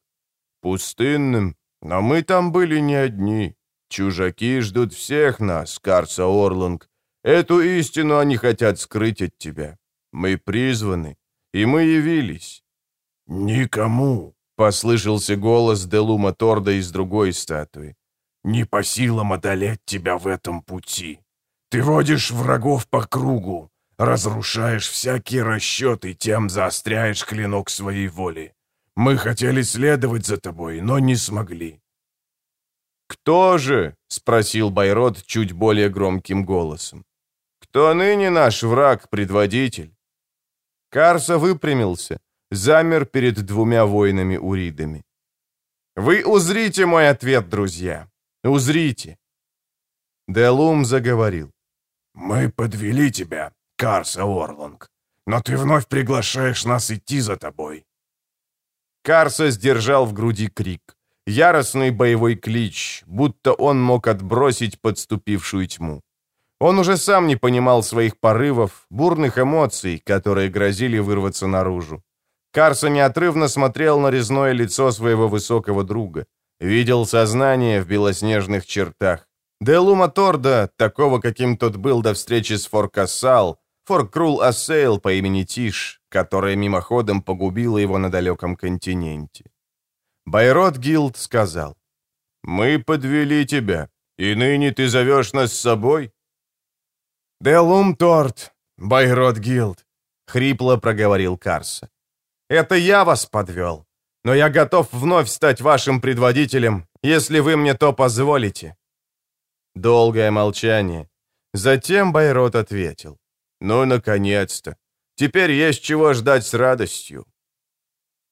«Пустынным, но мы там были не одни. Чужаки ждут всех нас, Карса Орланг. Эту истину они хотят скрыть от тебя. Мы призваны, и мы явились». «Никому», — послышался голос Делума Торда из другой статуи. «Не по силам одолеть тебя в этом пути». Ты водишь врагов по кругу, разрушаешь всякие расчеты, тем заостряешь клинок своей воли. Мы хотели следовать за тобой, но не смогли». «Кто же?» — спросил Байрод чуть более громким голосом. «Кто ныне наш враг, предводитель?» Карса выпрямился, замер перед двумя воинами-уридами. «Вы узрите мой ответ, друзья! Узрите!» Делум заговорил. «Мы подвели тебя, Карса Орланг, но ты вновь приглашаешь нас идти за тобой». Карса сдержал в груди крик. Яростный боевой клич, будто он мог отбросить подступившую тьму. Он уже сам не понимал своих порывов, бурных эмоций, которые грозили вырваться наружу. Карса неотрывно смотрел на резное лицо своего высокого друга. Видел сознание в белоснежных чертах. Делума Торда, такого, каким тот был до встречи с Форкасал, Форкрул Ассейл по имени Тиш, которая мимоходом погубила его на далеком континенте. Байрот Гилд сказал, «Мы подвели тебя, и ныне ты зовешь нас с собой?» «Делум Торт, Байрот Гилд», — хрипло проговорил Карса. «Это я вас подвел, но я готов вновь стать вашим предводителем, если вы мне то позволите». Долгое молчание. Затем Байрот ответил. «Ну, наконец-то! Теперь есть чего ждать с радостью!»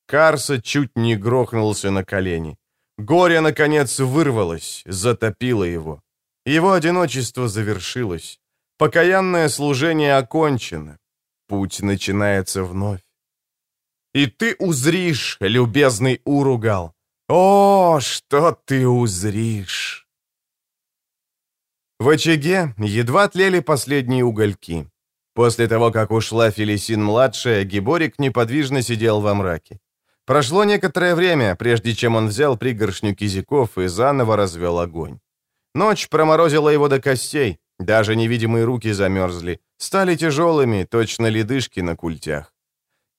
Карса чуть не грохнулся на колени. Горе, наконец, вырвалось, затопило его. Его одиночество завершилось. Покаянное служение окончено. Путь начинается вновь. И ты узришь, любезный Уругал. О, что ты узришь! В очаге едва тлели последние угольки. После того, как ушла Фелисин-младшая, Гиборик неподвижно сидел во мраке. Прошло некоторое время, прежде чем он взял пригоршню кизиков и заново развел огонь. Ночь проморозила его до костей, даже невидимые руки замерзли, стали тяжелыми, точно ледышки на культях.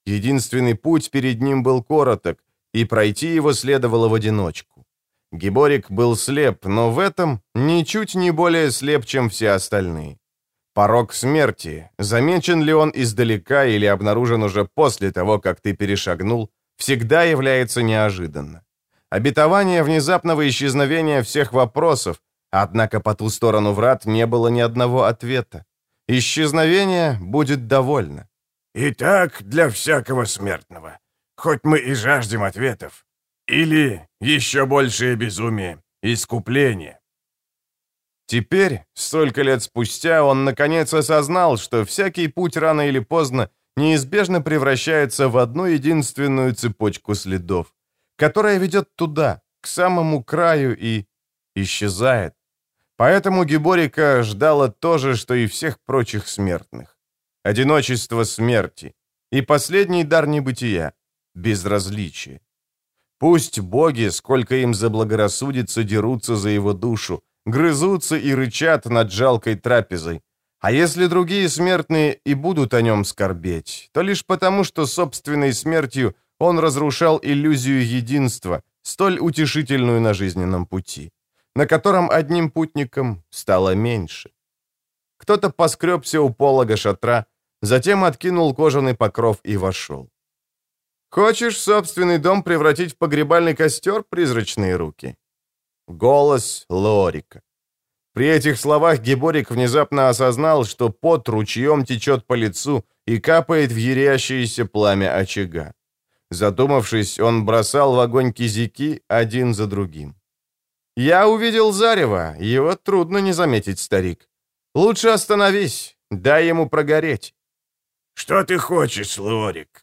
Единственный путь перед ним был короток, и пройти его следовало в одиночку. Гиборик был слеп, но в этом ничуть не более слеп, чем все остальные. Порог смерти, замечен ли он издалека или обнаружен уже после того, как ты перешагнул, всегда является неожиданно. Обетование внезапного исчезновения всех вопросов, однако по ту сторону врат не было ни одного ответа. Исчезновение будет довольно. Итак, для всякого смертного, хоть мы и жаждем ответов, или еще большее безумие, искупление. Теперь, столько лет спустя, он наконец осознал, что всякий путь рано или поздно неизбежно превращается в одну единственную цепочку следов, которая ведет туда, к самому краю и исчезает. Поэтому Гиборика ждала то же, что и всех прочих смертных. Одиночество смерти и последний дар небытия — безразличие. Пусть боги, сколько им заблагорассудится, дерутся за его душу, грызутся и рычат над жалкой трапезой. А если другие смертные и будут о нем скорбеть, то лишь потому, что собственной смертью он разрушал иллюзию единства, столь утешительную на жизненном пути, на котором одним путником стало меньше. Кто-то поскребся у полога шатра, затем откинул кожаный покров и вошел. «Хочешь собственный дом превратить в погребальный костер, призрачные руки?» Голос Лорика. При этих словах Геборик внезапно осознал, что пот ручьем течет по лицу и капает в ярящееся пламя очага. Задумавшись, он бросал в огонь кизики один за другим. «Я увидел зарево, его трудно не заметить, старик. Лучше остановись, дай ему прогореть». «Что ты хочешь, Лорик?»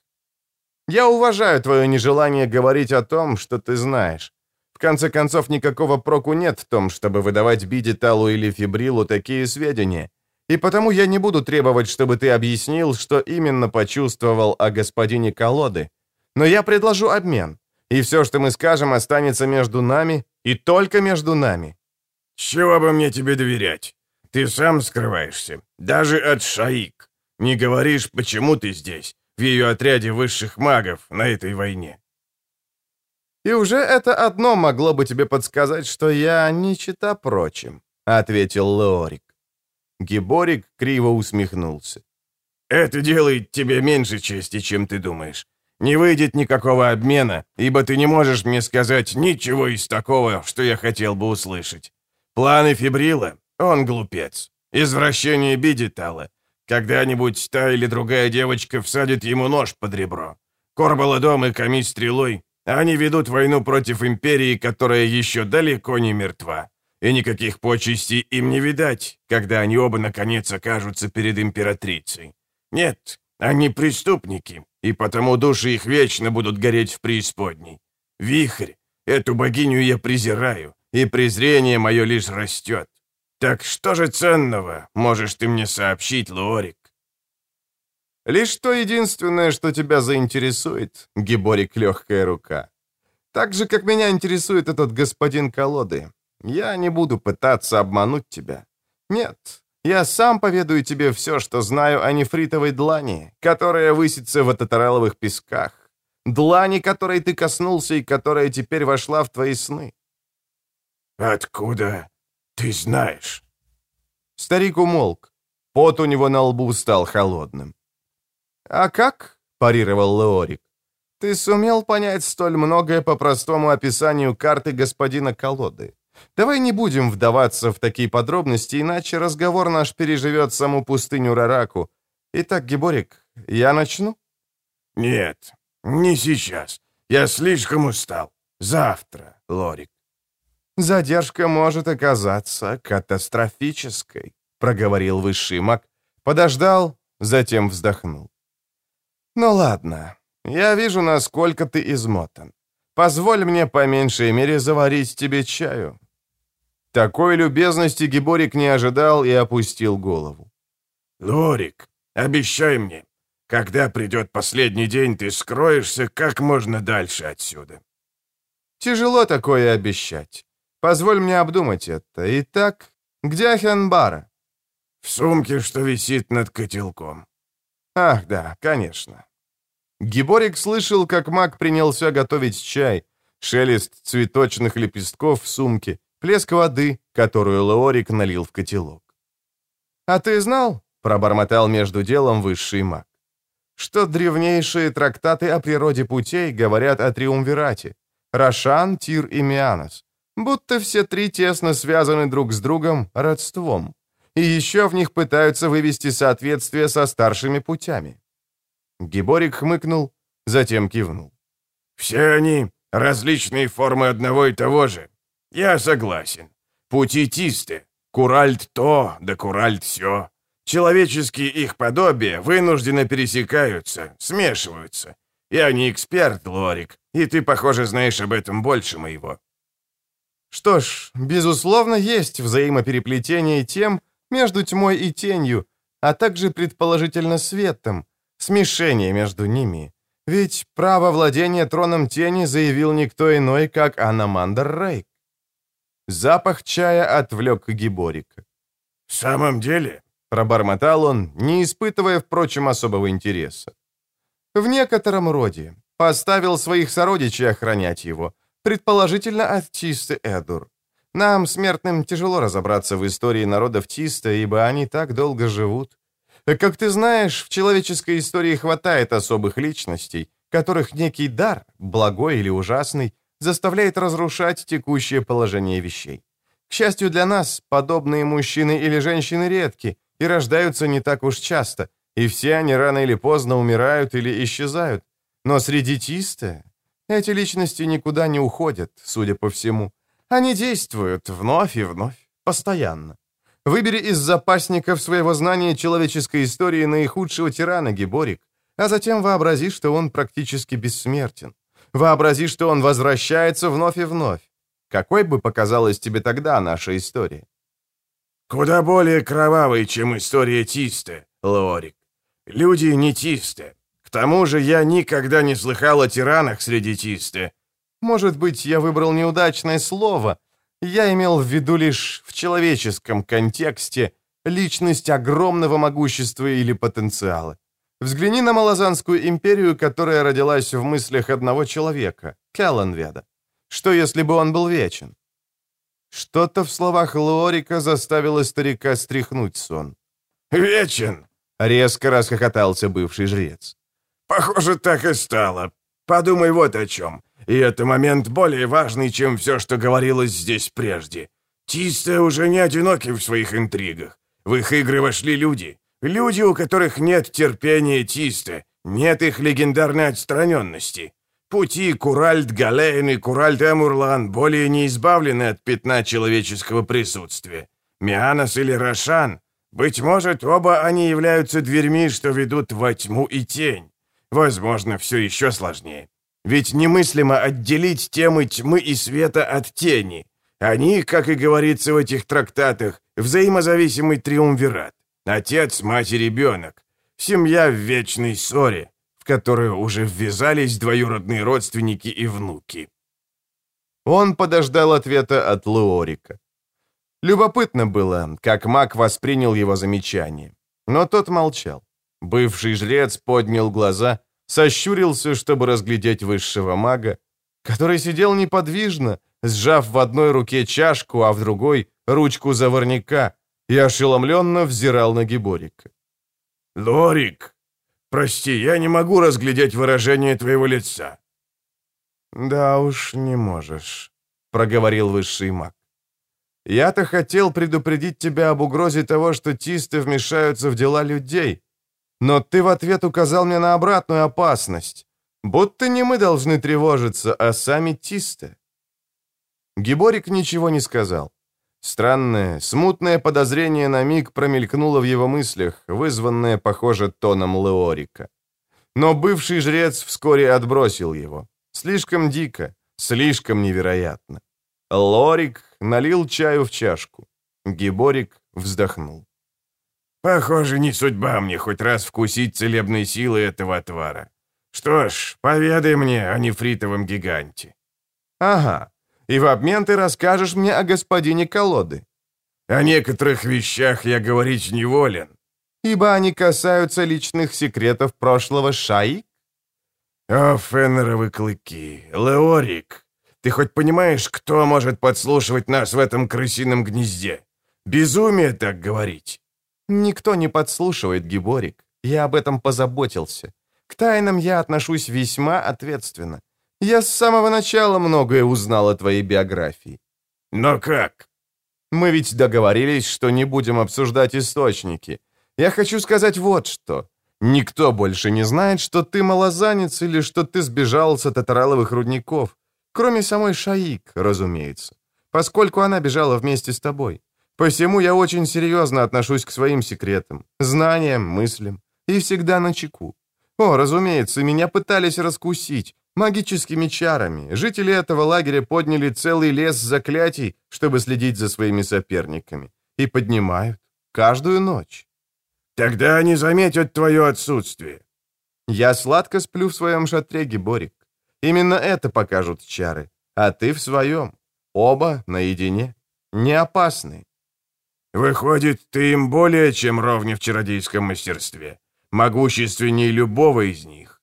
«Я уважаю твое нежелание говорить о том, что ты знаешь конце концов, никакого проку нет в том, чтобы выдавать Бидиталу или Фибрилу такие сведения. И потому я не буду требовать, чтобы ты объяснил, что именно почувствовал о господине Колоды. Но я предложу обмен. И все, что мы скажем, останется между нами и только между нами. Чего бы мне тебе доверять? Ты сам скрываешься, даже от Шаик. Не говоришь, почему ты здесь, в ее отряде высших магов на этой войне. И уже это одно могло бы тебе подсказать, что я не чита прочим», — ответил Леорик. Гиборик криво усмехнулся. «Это делает тебе меньше чести, чем ты думаешь. Не выйдет никакого обмена, ибо ты не можешь мне сказать ничего из такого, что я хотел бы услышать. Планы Фибрила? Он глупец. Извращение Бидитала. Когда-нибудь та или другая девочка всадит ему нож под ребро. Корбаладом и Камис стрелой они ведут войну против империи, которая еще далеко не мертва. И никаких почестей им не видать, когда они оба наконец окажутся перед императрицей. Нет, они преступники, и потому души их вечно будут гореть в преисподней. Вихрь, эту богиню я презираю, и презрение мое лишь растет. Так что же ценного можешь ты мне сообщить, Лорик? Лишь то единственное, что тебя заинтересует, Гиборик легкая рука. Так же, как меня интересует этот господин колоды. Я не буду пытаться обмануть тебя. Нет, я сам поведаю тебе все, что знаю о нефритовой длани, которая высится в татараловых песках. Длани, которой ты коснулся и которая теперь вошла в твои сны. «Откуда ты знаешь?» Старик умолк. Пот у него на лбу стал холодным. «А как?» — парировал Леорик. «Ты сумел понять столь многое по простому описанию карты господина Колоды. Давай не будем вдаваться в такие подробности, иначе разговор наш переживет саму пустыню Рараку. Итак, Геборик, я начну?» «Нет, не сейчас. Я слишком устал. Завтра, Лорик». «Задержка может оказаться катастрофической», — проговорил высший маг, подождал, затем вздохнул. «Ну ладно, я вижу, насколько ты измотан. Позволь мне по меньшей мере заварить тебе чаю». Такой любезности Гиборик не ожидал и опустил голову. «Лорик, обещай мне, когда придет последний день, ты скроешься как можно дальше отсюда». «Тяжело такое обещать. Позволь мне обдумать это. Итак, где Хенбара?» «В сумке, что висит над котелком». Ах, да, конечно. Гиборик слышал, как маг принялся готовить чай, шелест цветочных лепестков в сумке, плеск воды, которую Леорик налил в котелок. «А ты знал?» — пробормотал между делом высший маг. что древнейшие трактаты о природе путей говорят о триумвирате – Рошан, Тир и Мианос, будто все три тесно связаны друг с другом родством. И еще в них пытаются вывести соответствие со старшими путями. Гиборик хмыкнул, затем кивнул. «Все они — различные формы одного и того же. Я согласен. Пути тисты. Куральт то, да куральт все. Человеческие их подобия вынужденно пересекаются, смешиваются. Я не эксперт, Лорик, и ты, похоже, знаешь об этом больше моего». Что ж, безусловно, есть взаимопереплетение тем между тьмой и тенью, а также, предположительно, светом, смешение между ними. Ведь право владения троном тени заявил никто иной, как Аномандр Рейк. Запах чая отвлек Гиборика. «В самом деле?» — пробормотал он, не испытывая, впрочем, особого интереса. «В некотором роде. Поставил своих сородичей охранять его, предположительно от Тисты Эдур. Нам, смертным, тяжело разобраться в истории народов Тиста, ибо они так долго живут. Как ты знаешь, в человеческой истории хватает особых личностей, которых некий дар, благой или ужасный, заставляет разрушать текущее положение вещей. К счастью для нас, подобные мужчины или женщины редки и рождаются не так уж часто, и все они рано или поздно умирают или исчезают. Но среди Тиста эти личности никуда не уходят, судя по всему. Они действуют вновь и вновь, постоянно. Выбери из запасников своего знания человеческой истории наихудшего тирана Гиборик, а затем вообрази, что он практически бессмертен. Вообрази, что он возвращается вновь и вновь. Какой бы показалась тебе тогда наша история? Куда более кровавой, чем история Тисты, Лорик. Люди не Тисты. К тому же я никогда не слыхал о тиранах среди Тисты. Может быть, я выбрал неудачное слово. Я имел в виду лишь в человеческом контексте личность огромного могущества или потенциала. Взгляни на Малазанскую империю, которая родилась в мыслях одного человека, Келленведа. Что, если бы он был вечен? Что-то в словах Лорика заставило старика стряхнуть сон. «Вечен!» — резко расхохотался бывший жрец. «Похоже, так и стало. Подумай вот о чем. И это момент более важный, чем все, что говорилось здесь прежде. Тисты уже не одиноки в своих интригах. В их игры вошли люди. Люди, у которых нет терпения Тисты, нет их легендарной отстраненности. Пути Куральд Галейн и Куральд Эмурлан более не избавлены от пятна человеческого присутствия. Мианос или Рошан, быть может, оба они являются дверьми, что ведут во тьму и тень. Возможно, все еще сложнее. Ведь немыслимо отделить темы тьмы и света от тени. Они, как и говорится в этих трактатах, взаимозависимый триумвират. Отец, мать и ребенок. Семья в вечной ссоре, в которую уже ввязались двоюродные родственники и внуки. Он подождал ответа от Луорика. Любопытно было, как маг воспринял его замечание. Но тот молчал. Бывший жрец поднял глаза сощурился, чтобы разглядеть высшего мага, который сидел неподвижно, сжав в одной руке чашку, а в другой — ручку заварника, и ошеломленно взирал на Гиборика. «Лорик, прости, я не могу разглядеть выражение твоего лица». «Да уж, не можешь», — проговорил высший маг. «Я-то хотел предупредить тебя об угрозе того, что тисты вмешаются в дела людей, но ты в ответ указал мне на обратную опасность. Будто не мы должны тревожиться, а сами Тисты. Гиборик ничего не сказал. Странное, смутное подозрение на миг промелькнуло в его мыслях, вызванное, похоже, тоном Леорика. Но бывший жрец вскоре отбросил его. Слишком дико, слишком невероятно. Лорик налил чаю в чашку. Гиборик вздохнул. Похоже, не судьба мне хоть раз вкусить целебной силы этого отвара. Что ж, поведай мне о нефритовом гиганте». «Ага. И в обмен ты расскажешь мне о господине колоды». «О некоторых вещах я говорить не волен». «Ибо они касаются личных секретов прошлого Шаи?» «О, феннеровы клыки! Леорик! Ты хоть понимаешь, кто может подслушивать нас в этом крысином гнезде? Безумие так говорить!» Никто не подслушивает, Гиборик. Я об этом позаботился. К тайнам я отношусь весьма ответственно. Я с самого начала многое узнал о твоей биографии. Но как? Мы ведь договорились, что не будем обсуждать источники. Я хочу сказать вот что. Никто больше не знает, что ты малозанец или что ты сбежал с татараловых рудников. Кроме самой Шаик, разумеется. Поскольку она бежала вместе с тобой. Посему я очень серьезно отношусь к своим секретам, знаниям, мыслям. И всегда на чеку. О, разумеется, меня пытались раскусить. Магическими чарами. Жители этого лагеря подняли целый лес заклятий, чтобы следить за своими соперниками. И поднимают. Каждую ночь. Тогда они заметят твое отсутствие. Я сладко сплю в своем шатре, Геборик. Именно это покажут чары. А ты в своем. Оба наедине. Не опасны. Выходит, ты им более чем ровня в чародейском мастерстве. Могущественней любого из них.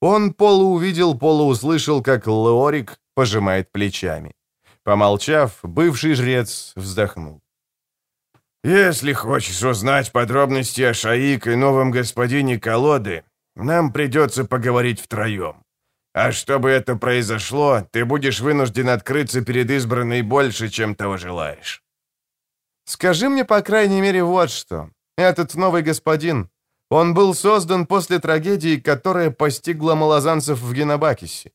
Он полуувидел, полууслышал, как Леорик пожимает плечами. Помолчав, бывший жрец вздохнул. «Если хочешь узнать подробности о Шаик и новом господине колоды, нам придется поговорить втроем. А чтобы это произошло, ты будешь вынужден открыться перед избранной больше, чем того желаешь». «Скажи мне, по крайней мере, вот что. Этот новый господин, он был создан после трагедии, которая постигла малозанцев в Генобакисе.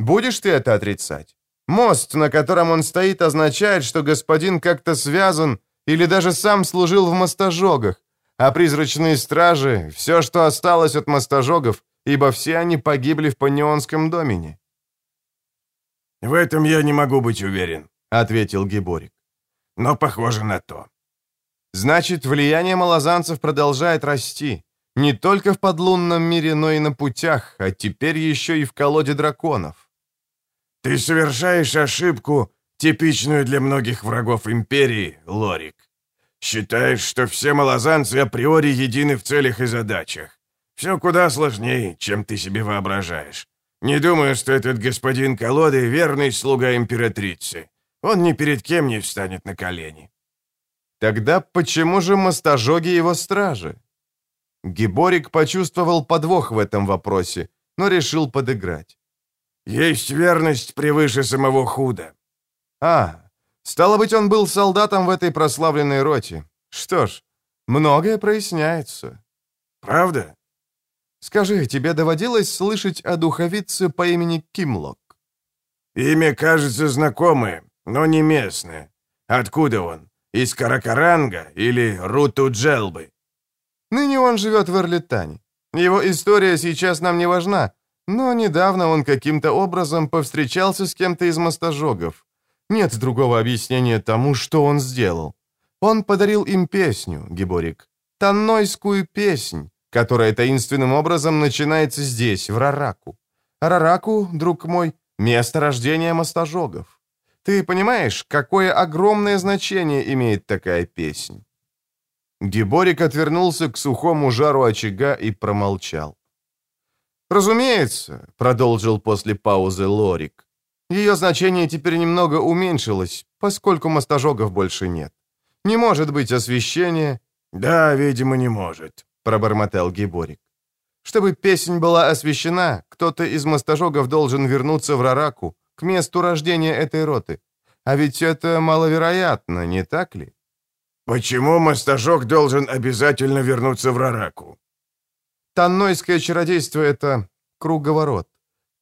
Будешь ты это отрицать? Мост, на котором он стоит, означает, что господин как-то связан или даже сам служил в мостожогах, а призрачные стражи — все, что осталось от мостожогов, ибо все они погибли в Панеонском домене. «В этом я не могу быть уверен», — ответил Гиборик. «Но похоже на то». «Значит, влияние малозанцев продолжает расти. Не только в подлунном мире, но и на путях, а теперь еще и в колоде драконов». «Ты совершаешь ошибку, типичную для многих врагов Империи, Лорик. Считаешь, что все малозанцы априори едины в целях и задачах. Все куда сложнее, чем ты себе воображаешь. Не думаю, что этот господин колоды — верный слуга императрицы. Он ни перед кем не встанет на колени. Тогда почему же мостожоги его стражи? Гиборик почувствовал подвох в этом вопросе, но решил подыграть. Есть верность превыше самого худа. А, стало быть, он был солдатом в этой прославленной роте. Что ж, многое проясняется. Правда? Скажи, тебе доводилось слышать о духовице по имени Кимлок? Имя кажется знакомое, но не местное. Откуда он? Из Каракаранга или Руту-Джелбы? Ныне он живет в Эрлитане. Его история сейчас нам не важна, но недавно он каким-то образом повстречался с кем-то из мостожогов. Нет другого объяснения тому, что он сделал. Он подарил им песню, Гиборик. Таннойскую песнь, которая таинственным образом начинается здесь, в Рараку. Рараку, друг мой, место рождения мостожогов. Ты понимаешь, какое огромное значение имеет такая песнь? Гиборик отвернулся к сухому жару очага и промолчал. «Разумеется», — продолжил после паузы Лорик, ее значение теперь немного уменьшилось, поскольку мостожогов больше нет. Не может быть освещения. «Да, видимо, не может», — пробормотал Гиборик. «Чтобы песнь была освещена, кто-то из мостожогов должен вернуться в Рараку, к месту рождения этой роты. А ведь это маловероятно, не так ли?» «Почему мостожог должен обязательно вернуться в Рараку?» «Таннойское чародейство — это круговорот.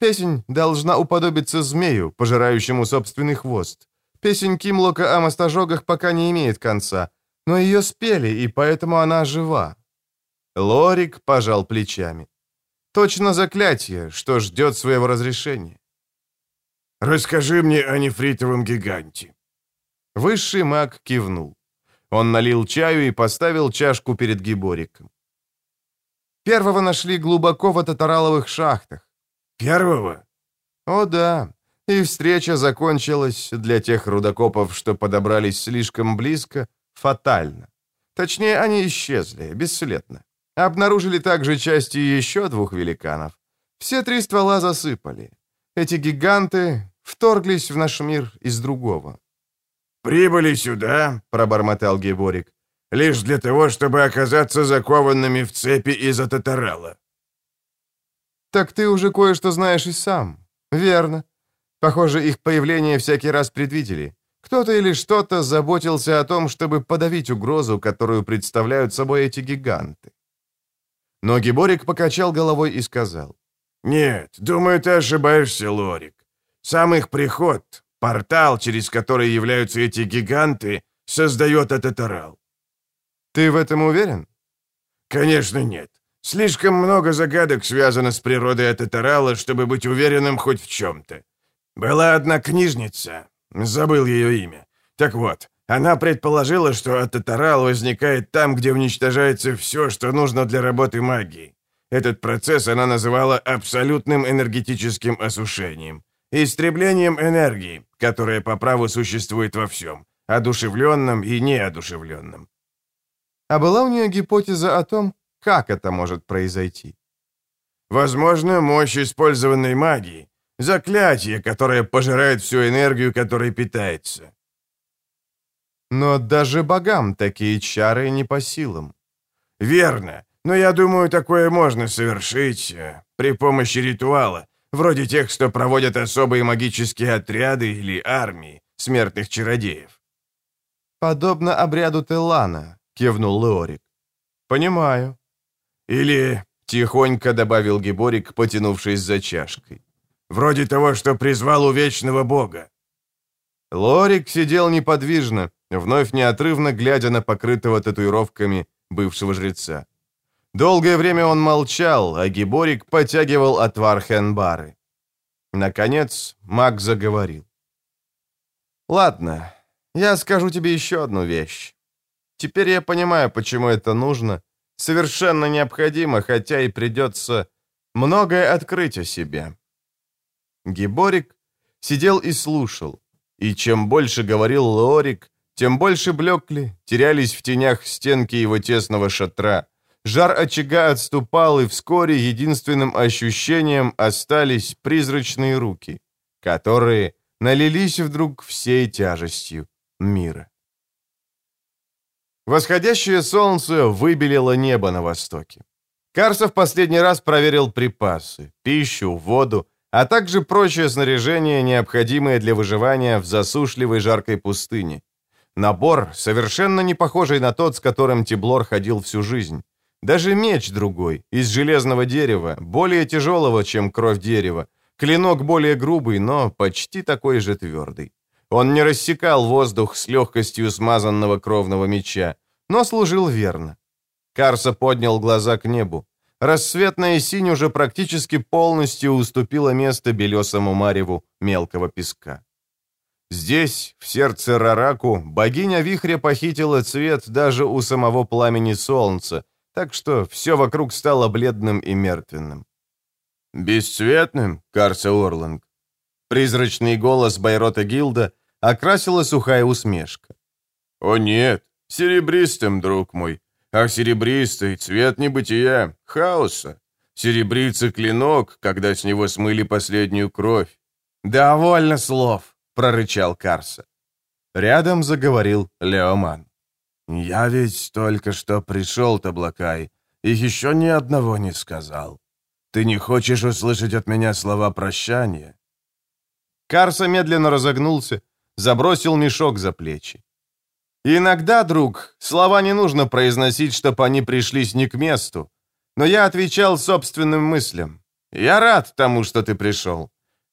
Песень должна уподобиться змею, пожирающему собственный хвост. Песень Кимлока о мостожогах пока не имеет конца, но ее спели, и поэтому она жива. Лорик пожал плечами. Точно заклятие, что ждет своего разрешения. «Расскажи мне о нефритовом гиганте». Высший маг кивнул. Он налил чаю и поставил чашку перед Гибориком. Первого нашли глубоко в татараловых шахтах. Первого? О да. И встреча закончилась для тех рудокопов, что подобрались слишком близко, фатально. Точнее, они исчезли, бесследно. Обнаружили также части еще двух великанов. Все три ствола засыпали. Эти гиганты вторглись в наш мир из другого. «Прибыли сюда», — пробормотал Геборик, «лишь для того, чтобы оказаться закованными в цепи из-за татарала». Так ты уже кое-что знаешь и сам. Верно. Похоже, их появление всякий раз предвидели. Кто-то или что-то заботился о том, чтобы подавить угрозу, которую представляют собой эти гиганты. Но Гиборик покачал головой и сказал. «Нет, думаю, ты ошибаешься, Лорик. Сам их приход, портал, через который являются эти гиганты, создает этот орал». «Ты в этом уверен?» «Конечно нет. Слишком много загадок связано с природой Ататарала, чтобы быть уверенным хоть в чем-то. Была одна книжница, забыл ее имя. Так вот, она предположила, что Ататарал возникает там, где уничтожается все, что нужно для работы магии. Этот процесс она называла абсолютным энергетическим осушением. Истреблением энергии, которая по праву существует во всем, одушевленном и неодушевленном. А была у нее гипотеза о том, как это может произойти? Возможно, мощь использованной магии. Заклятие, которое пожирает всю энергию, которой питается. Но даже богам такие чары не по силам. Верно. Но я думаю, такое можно совершить э, при помощи ритуала, вроде тех, что проводят особые магические отряды или армии смертных чародеев. «Подобно обряду Теллана», — кивнул Леорик. «Понимаю. Или, — тихонько добавил Геборик, потянувшись за чашкой, — вроде того, что призвал у Вечного Бога. Лорик сидел неподвижно, вновь неотрывно глядя на покрытого татуировками бывшего жреца. Долгое время он молчал, а Гиборик потягивал отвар хенбары. Наконец маг заговорил. «Ладно, я скажу тебе еще одну вещь. Теперь я понимаю, почему это нужно, совершенно необходимо, хотя и придется многое открыть о себе». Гиборик сидел и слушал, и чем больше говорил Лорик, тем больше блекли, терялись в тенях стенки его тесного шатра. Жар очага отступал, и вскоре единственным ощущением остались призрачные руки, которые налились вдруг всей тяжестью мира. Восходящее солнце выбелило небо на востоке. Карсов последний раз проверил припасы, пищу, воду, а также прочее снаряжение, необходимое для выживания в засушливой жаркой пустыне. Набор, совершенно не похожий на тот, с которым Тиблор ходил всю жизнь. Даже меч другой, из железного дерева, более тяжелого, чем кровь дерева. Клинок более грубый, но почти такой же твердый. Он не рассекал воздух с легкостью смазанного кровного меча, но служил верно. Карса поднял глаза к небу. Рассветная синь уже практически полностью уступила место белесому мареву мелкого песка. Здесь, в сердце Рараку, богиня вихря похитила цвет даже у самого пламени солнца, так что все вокруг стало бледным и мертвенным. «Бесцветным, Карса Орланг?» Призрачный голос Байрота Гилда окрасила сухая усмешка. «О нет, серебристым, друг мой, а серебристый — цвет небытия, хаоса. Серебрится клинок, когда с него смыли последнюю кровь». «Довольно слов», — прорычал Карса. Рядом заговорил Леоман. «Я ведь только что пришел, Таблакай, и еще ни одного не сказал. Ты не хочешь услышать от меня слова прощания?» Карса медленно разогнулся, забросил мешок за плечи. «Иногда, друг, слова не нужно произносить, чтобы они пришлись не к месту. Но я отвечал собственным мыслям. Я рад тому, что ты пришел.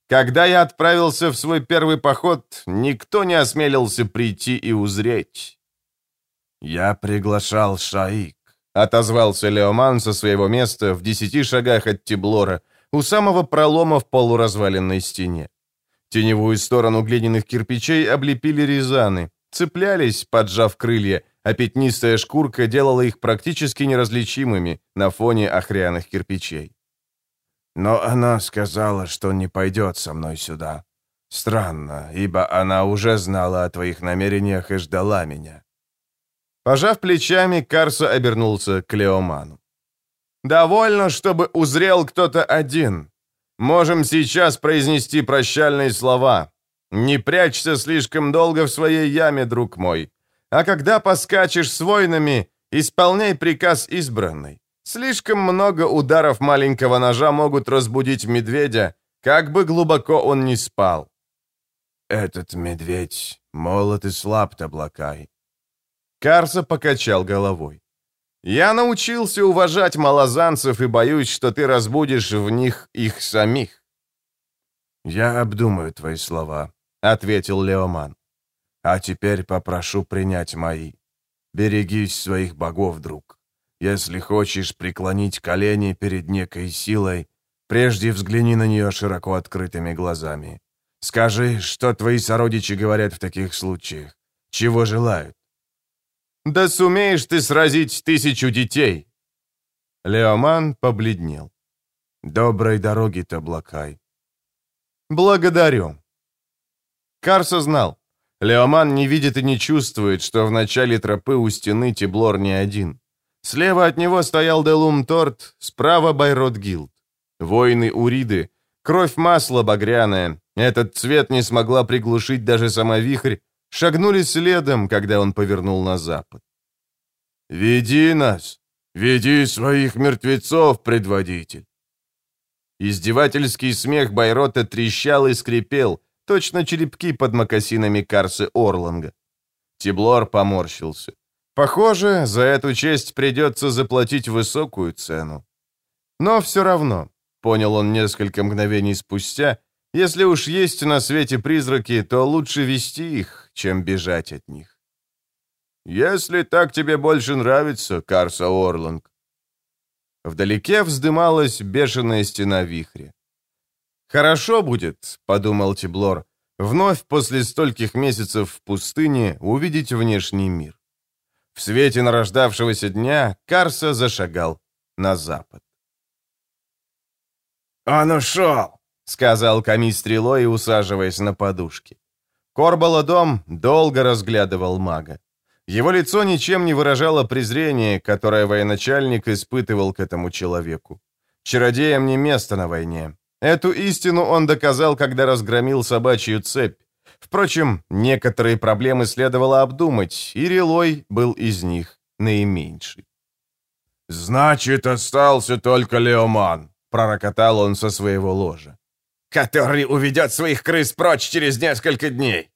Когда я отправился в свой первый поход, никто не осмелился прийти и узреть. «Я приглашал Шаик», — отозвался Леоман со своего места в десяти шагах от Тиблора, у самого пролома в полуразваленной стене. Теневую сторону глиняных кирпичей облепили рязаны, цеплялись, поджав крылья, а пятнистая шкурка делала их практически неразличимыми на фоне охряных кирпичей. «Но она сказала, что не пойдет со мной сюда. Странно, ибо она уже знала о твоих намерениях и ждала меня. Пожав плечами, Карса обернулся к Леоману. «Довольно, чтобы узрел кто-то один. Можем сейчас произнести прощальные слова. Не прячься слишком долго в своей яме, друг мой. А когда поскачешь с воинами, исполняй приказ избранной. Слишком много ударов маленького ножа могут разбудить медведя, как бы глубоко он ни спал. «Этот медведь молод и слаб, Таблакай». Карса покачал головой. «Я научился уважать малозанцев и боюсь, что ты разбудишь в них их самих». «Я обдумаю твои слова», — ответил Леоман. «А теперь попрошу принять мои. Берегись своих богов, друг. Если хочешь преклонить колени перед некой силой, прежде взгляни на нее широко открытыми глазами. Скажи, что твои сородичи говорят в таких случаях? Чего желают?» «Да сумеешь ты сразить тысячу детей!» Леоман побледнел. «Доброй дороги, Таблакай!» «Благодарю!» Карса знал. Леоман не видит и не чувствует, что в начале тропы у стены Тиблор не один. Слева от него стоял Делум Торт, справа Байрот Гилд. Воины Уриды, кровь масла багряная, этот цвет не смогла приглушить даже сама вихрь, шагнули следом, когда он повернул на запад. «Веди нас! Веди своих мертвецов, предводитель!» Издевательский смех Байрота трещал и скрипел, точно черепки под мокасинами Карсы Орланга. Тиблор поморщился. Похоже, за эту честь придется заплатить высокую цену. Но все равно, понял он несколько мгновений спустя, если уж есть на свете призраки, то лучше вести их, чем бежать от них. Если так тебе больше нравится, Карса Орланг. Вдалеке вздымалась бешеная стена вихря. «Хорошо будет», — подумал Тиблор, — «вновь после стольких месяцев в пустыне увидеть внешний мир». В свете нарождавшегося дня Карса зашагал на запад. «Он ушел!» — сказал Ками стрелой, усаживаясь на подушке. Корбаладом долго разглядывал мага. Его лицо ничем не выражало презрения, которое военачальник испытывал к этому человеку. Чародеям не место на войне. Эту истину он доказал, когда разгромил собачью цепь. Впрочем, некоторые проблемы следовало обдумать, и Рилой был из них наименьший. «Значит, остался только Леоман», — пророкотал он со своего ложа который уведет своих крыс прочь через несколько дней.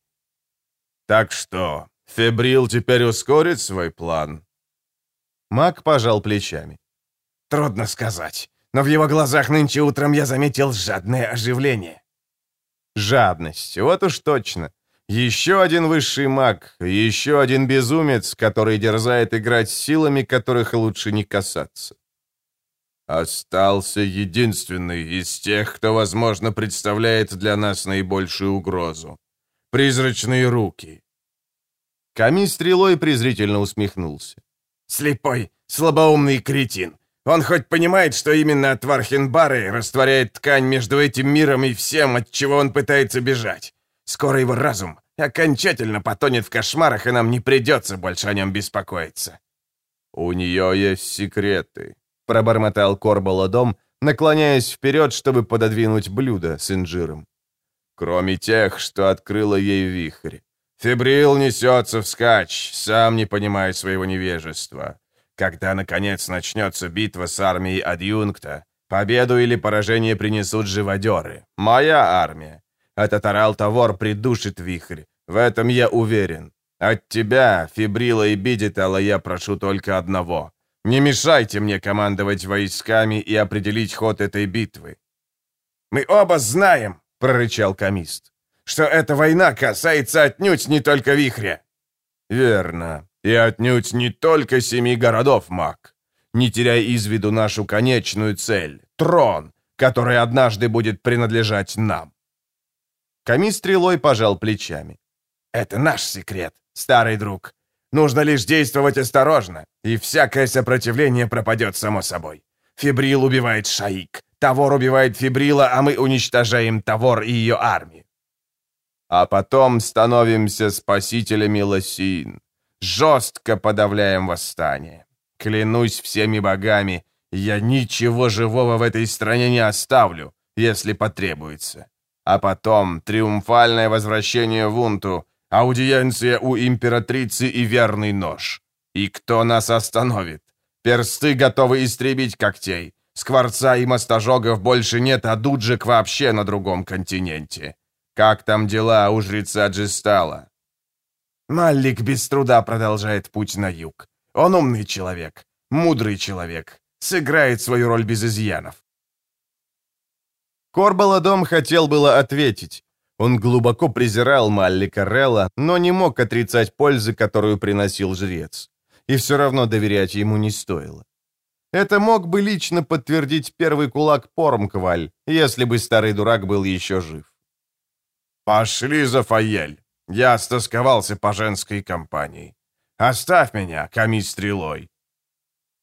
Так что, Фебрил теперь ускорит свой план? Мак пожал плечами. Трудно сказать, но в его глазах нынче утром я заметил жадное оживление. Жадность, вот уж точно. Еще один высший маг, еще один безумец, который дерзает играть силами, которых лучше не касаться. Остался единственный из тех, кто, возможно, представляет для нас наибольшую угрозу. Призрачные руки. Ками стрелой презрительно усмехнулся. Слепой, слабоумный кретин. Он хоть понимает, что именно от растворяет ткань между этим миром и всем, от чего он пытается бежать. Скоро его разум окончательно потонет в кошмарах, и нам не придется больше о нем беспокоиться. У нее есть секреты, пробормотал Корбаладом, наклоняясь вперед, чтобы пододвинуть блюдо с инжиром. Кроме тех, что открыла ей вихрь. Фибрил несется вскачь, сам не понимая своего невежества. Когда, наконец, начнется битва с армией адъюнкта, победу или поражение принесут живодеры. Моя армия. Этот орал-тавор придушит вихрь. В этом я уверен. От тебя, Фибрила и Бидитала, я прошу только одного. Не мешайте мне командовать войсками и определить ход этой битвы». «Мы оба знаем», — прорычал комист, «что эта война касается отнюдь не только вихря». «Верно. И отнюдь не только семи городов, маг. Не теряй из виду нашу конечную цель — трон, который однажды будет принадлежать нам». Камис стрелой пожал плечами. «Это наш секрет, старый друг. Нужно лишь действовать осторожно, и всякое сопротивление пропадет само собой. Фибрил убивает Шаик, Тавор убивает Фибрила, а мы уничтожаем Тавор и ее армию. А потом становимся спасителями Лосин. Жестко подавляем восстание. Клянусь всеми богами, я ничего живого в этой стране не оставлю, если потребуется. А потом триумфальное возвращение в Унту, Аудиенция у императрицы и верный нож. И кто нас остановит? Персты готовы истребить когтей. Скворца и мостожогов больше нет, а дуджик вообще на другом континенте. Как там дела у жреца Джистала?» Маллик без труда продолжает путь на юг. Он умный человек, мудрый человек, сыграет свою роль без изъянов. Корбаладом хотел было ответить. Он глубоко презирал Маллика Релла, но не мог отрицать пользы, которую приносил жрец. И все равно доверять ему не стоило. Это мог бы лично подтвердить первый кулак Пормкваль, если бы старый дурак был еще жив. «Пошли, Зафаель! Я стосковался по женской компании. Оставь меня, коми стрелой!»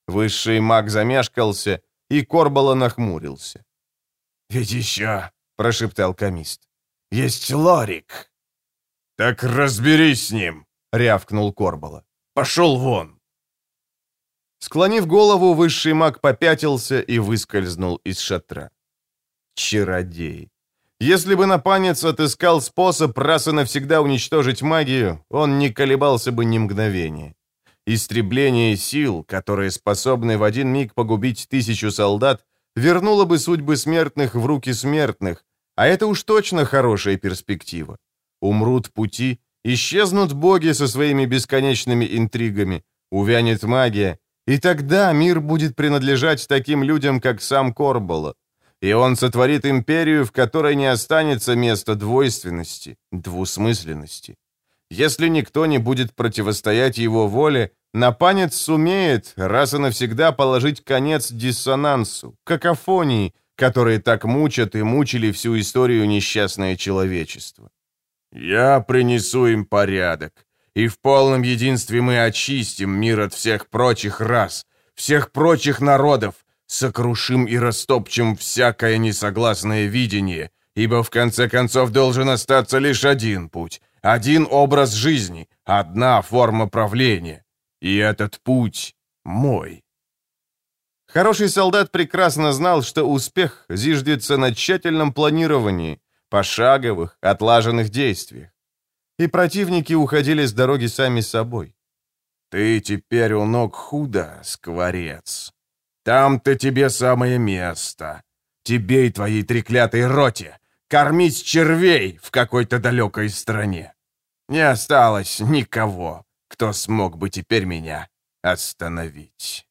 Высший маг замешкался, и Корбала нахмурился. «Ведь еще», — прошептал комист, — «есть Лорик». «Так разберись с ним», — рявкнул Корбала. «Пошел вон!» Склонив голову, высший маг попятился и выскользнул из шатра. Чародей. Если бы Напанец отыскал способ раз и навсегда уничтожить магию, он не колебался бы ни мгновения. Истребление сил, которые способны в один миг погубить тысячу солдат, вернуло бы судьбы смертных в руки смертных, а это уж точно хорошая перспектива. Умрут пути, исчезнут боги со своими бесконечными интригами, увянет магия, и тогда мир будет принадлежать таким людям, как сам Корбола. И он сотворит империю, в которой не останется места двойственности, двусмысленности. Если никто не будет противостоять его воле, Напанец сумеет раз и навсегда положить конец диссонансу, какофонии, которые так мучат и мучили всю историю несчастное человечество. «Я принесу им порядок, и в полном единстве мы очистим мир от всех прочих рас, всех прочих народов, сокрушим и растопчем всякое несогласное видение, ибо в конце концов должен остаться лишь один путь, один образ жизни, одна форма правления. И этот путь мой. Хороший солдат прекрасно знал, что успех зиждется на тщательном планировании, пошаговых, отлаженных действиях. И противники уходили с дороги сами собой. «Ты теперь у ног худо, скворец. Там-то тебе самое место. Тебе и твоей треклятой роте кормить червей в какой-то далекой стране. Не осталось никого, кто смог бы теперь меня остановить.